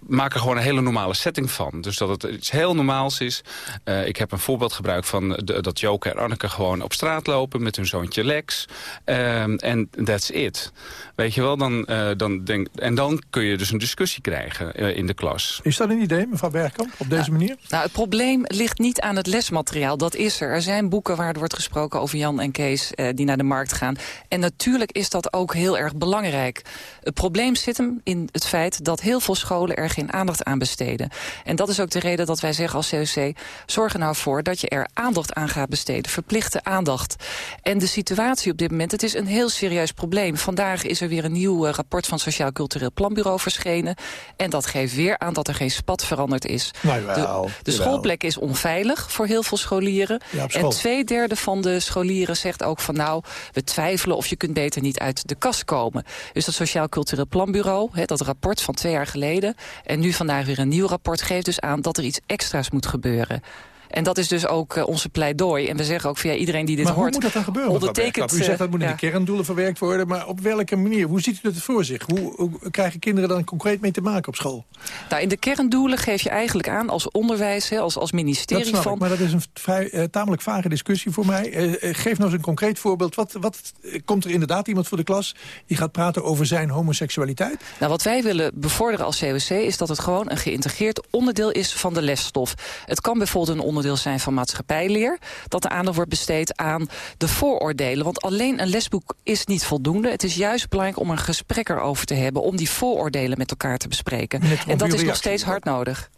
[SPEAKER 33] maak er gewoon een hele normale setting van. Dus dat het iets heel normaals is. Eh, ik heb een voorbeeld gebruikt van de, dat Joke en Anneke gewoon op straat lopen... met hun zoontje Lex. Ehm, En that's it. Weet je wel, dan, eh, dan denk, en dan kun je dus een discussie krijgen eh, in de klas.
[SPEAKER 12] Is dat een idee, mevrouw Bergkamp, op deze manier?
[SPEAKER 32] Nou, het probleem ligt niet aan het lesmateriaal. Dat is er. Er zijn boeken waar er wordt gesproken over Jan en Kees... Eh, die naar de markt gaan. En natuurlijk is dat ook heel erg belangrijk. Het probleem zit hem in het feit dat heel veel scholen er geen aandacht aan besteden. En dat is ook de reden dat wij zeggen als COC... zorg er nou voor dat je er aandacht aan gaat besteden. Verplichte aandacht. En de situatie op dit moment, het is een heel serieus probleem. Vandaag is er weer een nieuw eh, rapport van Sociaal Cultureel Planbureau verschenen. En dat geeft weer aan dat er geen spat veranderd is.
[SPEAKER 12] Nou,
[SPEAKER 32] de,
[SPEAKER 12] jawel,
[SPEAKER 32] de
[SPEAKER 12] jawel.
[SPEAKER 32] schoolplek is onveilig voor heel veel scholieren.
[SPEAKER 12] Ja,
[SPEAKER 32] en twee derde van de scholieren zegt ook van... nou, we twijfelen of je kunt beter niet uit de kast komen. Dus dat Sociaal Cultureel Planbureau, dat rapport van twee jaar geleden... en nu vandaag weer een nieuw rapport geeft dus aan... dat er iets extra's moet gebeuren. En dat is dus ook eh, onze pleidooi. En we zeggen ook via iedereen die dit
[SPEAKER 12] maar hoe
[SPEAKER 32] hoort...
[SPEAKER 12] moet dat dan gebeuren,
[SPEAKER 32] ondertekent?
[SPEAKER 12] U zegt dat moet in
[SPEAKER 32] eh,
[SPEAKER 12] de kerndoelen verwerkt worden, maar op welke manier? Hoe ziet u het voor zich? Hoe, hoe krijgen kinderen dan concreet mee te maken op school?
[SPEAKER 32] Nou, in de kerndoelen geef je eigenlijk aan als onderwijs, als, als ministerie
[SPEAKER 12] Dat snap
[SPEAKER 32] van...
[SPEAKER 12] ik, maar dat is een vrij, eh, tamelijk vage discussie voor mij. Geef nou eens een concreet voorbeeld. Wat, wat komt er inderdaad iemand voor de klas die gaat praten over zijn homoseksualiteit?
[SPEAKER 32] Nou, wat wij willen bevorderen als COC is dat het gewoon een geïntegreerd onderdeel is van de lesstof. Het kan bijvoorbeeld een onderdeel zijn van maatschappijleer, dat de aandacht wordt besteed aan de vooroordelen. Want alleen een lesboek is niet voldoende. Het is juist belangrijk om een gesprek erover te hebben, om die vooroordelen met elkaar te bespreken. En dat is nog steeds hard nodig.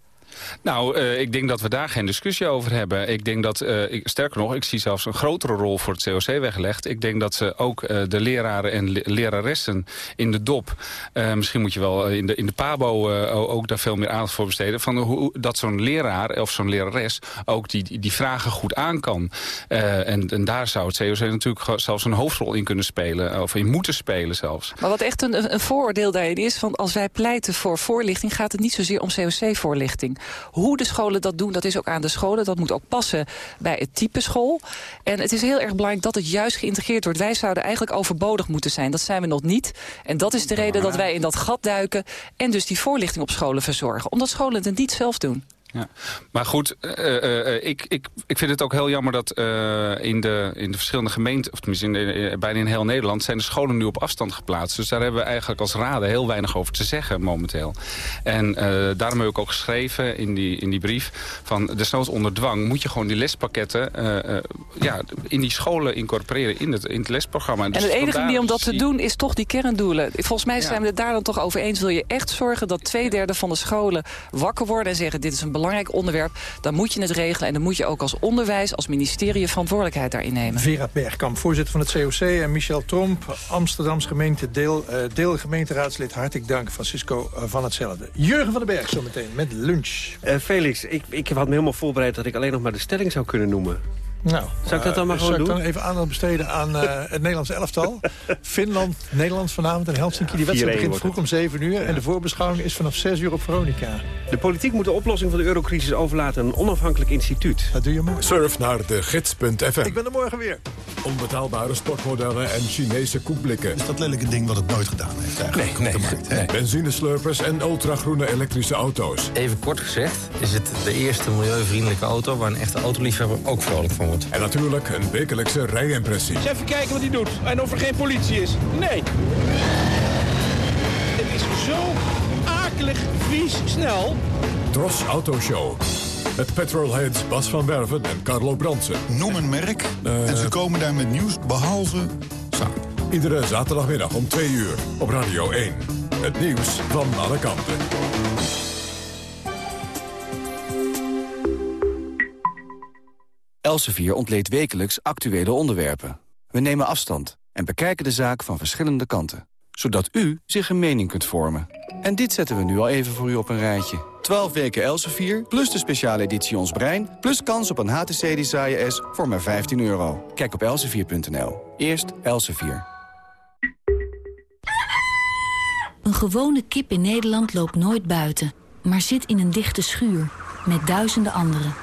[SPEAKER 33] Nou, eh, ik denk dat we daar geen discussie over hebben. Ik denk dat, eh, ik, sterker nog, ik zie zelfs een grotere rol voor het COC weggelegd. Ik denk dat ze ook eh, de leraren en le- leraressen in de DOP... misschien moet je wel in de, in de PABO ook daar veel meer aandacht voor besteden... Van hoe, dat zo'n leraar of zo'n lerares ook die, die, vragen goed aan kan. En, en daar zou het COC natuurlijk zelfs een hoofdrol in kunnen spelen. Of in moeten spelen zelfs.
[SPEAKER 32] Maar wat echt een, een vooroordeel daarin is, van als wij pleiten voor voorlichting... gaat het niet zozeer om COC-voorlichting. Hoe de scholen dat doen, dat is ook aan de scholen. Dat moet ook passen bij het type school. En het is heel erg belangrijk dat het juist geïntegreerd wordt. Wij zouden eigenlijk overbodig moeten zijn. Dat zijn we nog niet. En dat is de reden dat wij in dat gat duiken... en dus die voorlichting op scholen verzorgen. Omdat scholen het niet zelf doen.
[SPEAKER 33] Ja. Maar goed, eh, eh, eh, ik, ik, ik vind het ook heel jammer dat in, de, in de verschillende gemeenten... of tenminste in de, bijna in heel Nederland... zijn de scholen nu op afstand geplaatst. Dus daar hebben we eigenlijk als raden heel weinig over te zeggen momenteel. En daarom heb ik ook geschreven in die, in die brief... van desnoods onder dwang moet je gewoon die lespakketten... ja, in die scholen incorporeren in het, in het lesprogramma.
[SPEAKER 32] En
[SPEAKER 33] Dus
[SPEAKER 32] de enige manier om dat te doen is toch die kerndoelen. Volgens mij zijn we het daar dan toch over eens. Wil je echt zorgen dat twee derde van de scholen wakker worden... en zeggen dit is een belangrijk onderwerp... dan moet je het regelen en dan moet je ook als onderwijs... als ministerie verantwoordelijkheid daarin nemen.
[SPEAKER 12] Vera Bergkamp, voorzitter van het COC... en Michel Tromp, Amsterdams gemeente deel, eh, deelgemeenteraadslid. Hartelijk dank, Francisco eh, van hetzelfde. Jurgen van den Berg zometeen met lunch.
[SPEAKER 34] Eh, Felix, ik, ik had me helemaal voorbereid dat ik alleen nog maar de stelling zou kunnen noemen.
[SPEAKER 12] Nou,
[SPEAKER 34] Zou ik dat dan maar
[SPEAKER 12] uh,
[SPEAKER 34] gewoon
[SPEAKER 12] zou
[SPEAKER 34] doen?
[SPEAKER 12] ik dan even aandacht besteden aan uh, het Nederlandse elftal? Finland, Nederland vanavond in Helsinki. Die wedstrijd begint vroeg om 7 uur. Ja. En de voorbeschouwing is vanaf 6 uur op Veronica.
[SPEAKER 34] De politiek moet de oplossing van de eurocrisis overlaten aan een onafhankelijk instituut.
[SPEAKER 12] Dat doe je mooi.
[SPEAKER 1] Surf naar de gids.fm.
[SPEAKER 12] Ik ben er morgen weer.
[SPEAKER 1] Onbetaalbare sportmodellen en Chinese koekblikken.
[SPEAKER 35] Is dat lelijk een ding wat het nooit gedaan heeft eigenlijk?
[SPEAKER 1] Nee, nee, markt, nee. Benzineslurpers en ultragroene elektrische auto's.
[SPEAKER 36] Even kort gezegd is het de eerste milieuvriendelijke auto... waar een echte autoliefhebber ook vrolijk van wordt.
[SPEAKER 1] En natuurlijk een wekelijkse rijimpressie.
[SPEAKER 37] Eens even kijken wat hij doet en of er geen politie is. Nee. Het is zo akelig, vies, snel.
[SPEAKER 1] Tros Autoshow. Met petrolheads Bas van Werven en Carlo Bransen.
[SPEAKER 35] Noem een merk uh, en ze komen daar met nieuws behalve zaak.
[SPEAKER 1] Iedere zaterdagmiddag om 2 uur op Radio 1. Het nieuws van alle kanten.
[SPEAKER 38] Elsevier ontleedt wekelijks actuele onderwerpen. We nemen afstand en bekijken de zaak van verschillende kanten. Zodat u zich een mening kunt vormen. En dit zetten we nu al even voor u op een rijtje. 12 weken Elsevier, plus de speciale editie Ons Brein... plus kans op een HTC Desire S voor maar 15 euro. Kijk op elsevier.nl. Eerst Elsevier.
[SPEAKER 39] Een gewone kip in Nederland loopt nooit buiten... maar zit in een dichte schuur met duizenden anderen.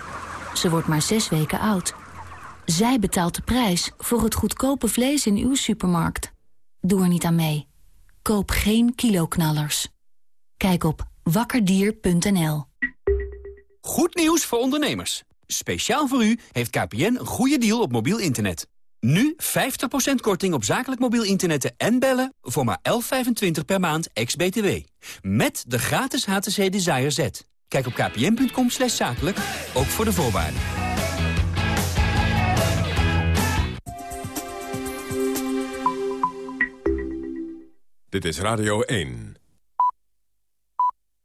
[SPEAKER 39] Ze wordt maar zes weken oud. Zij betaalt de prijs voor het goedkope vlees in uw supermarkt. Doe er niet aan mee. Koop geen kiloknallers. Kijk op wakkerdier.nl.
[SPEAKER 40] Goed nieuws voor ondernemers. Speciaal voor u heeft KPN een goede deal op mobiel internet. Nu 50% korting op zakelijk mobiel internet en bellen voor maar 11,25 per maand ex-BTW. Met de gratis HTC Desire Z. Kijk op kpn.com slash zakelijk, ook voor de voorwaarden.
[SPEAKER 1] Dit is Radio 1.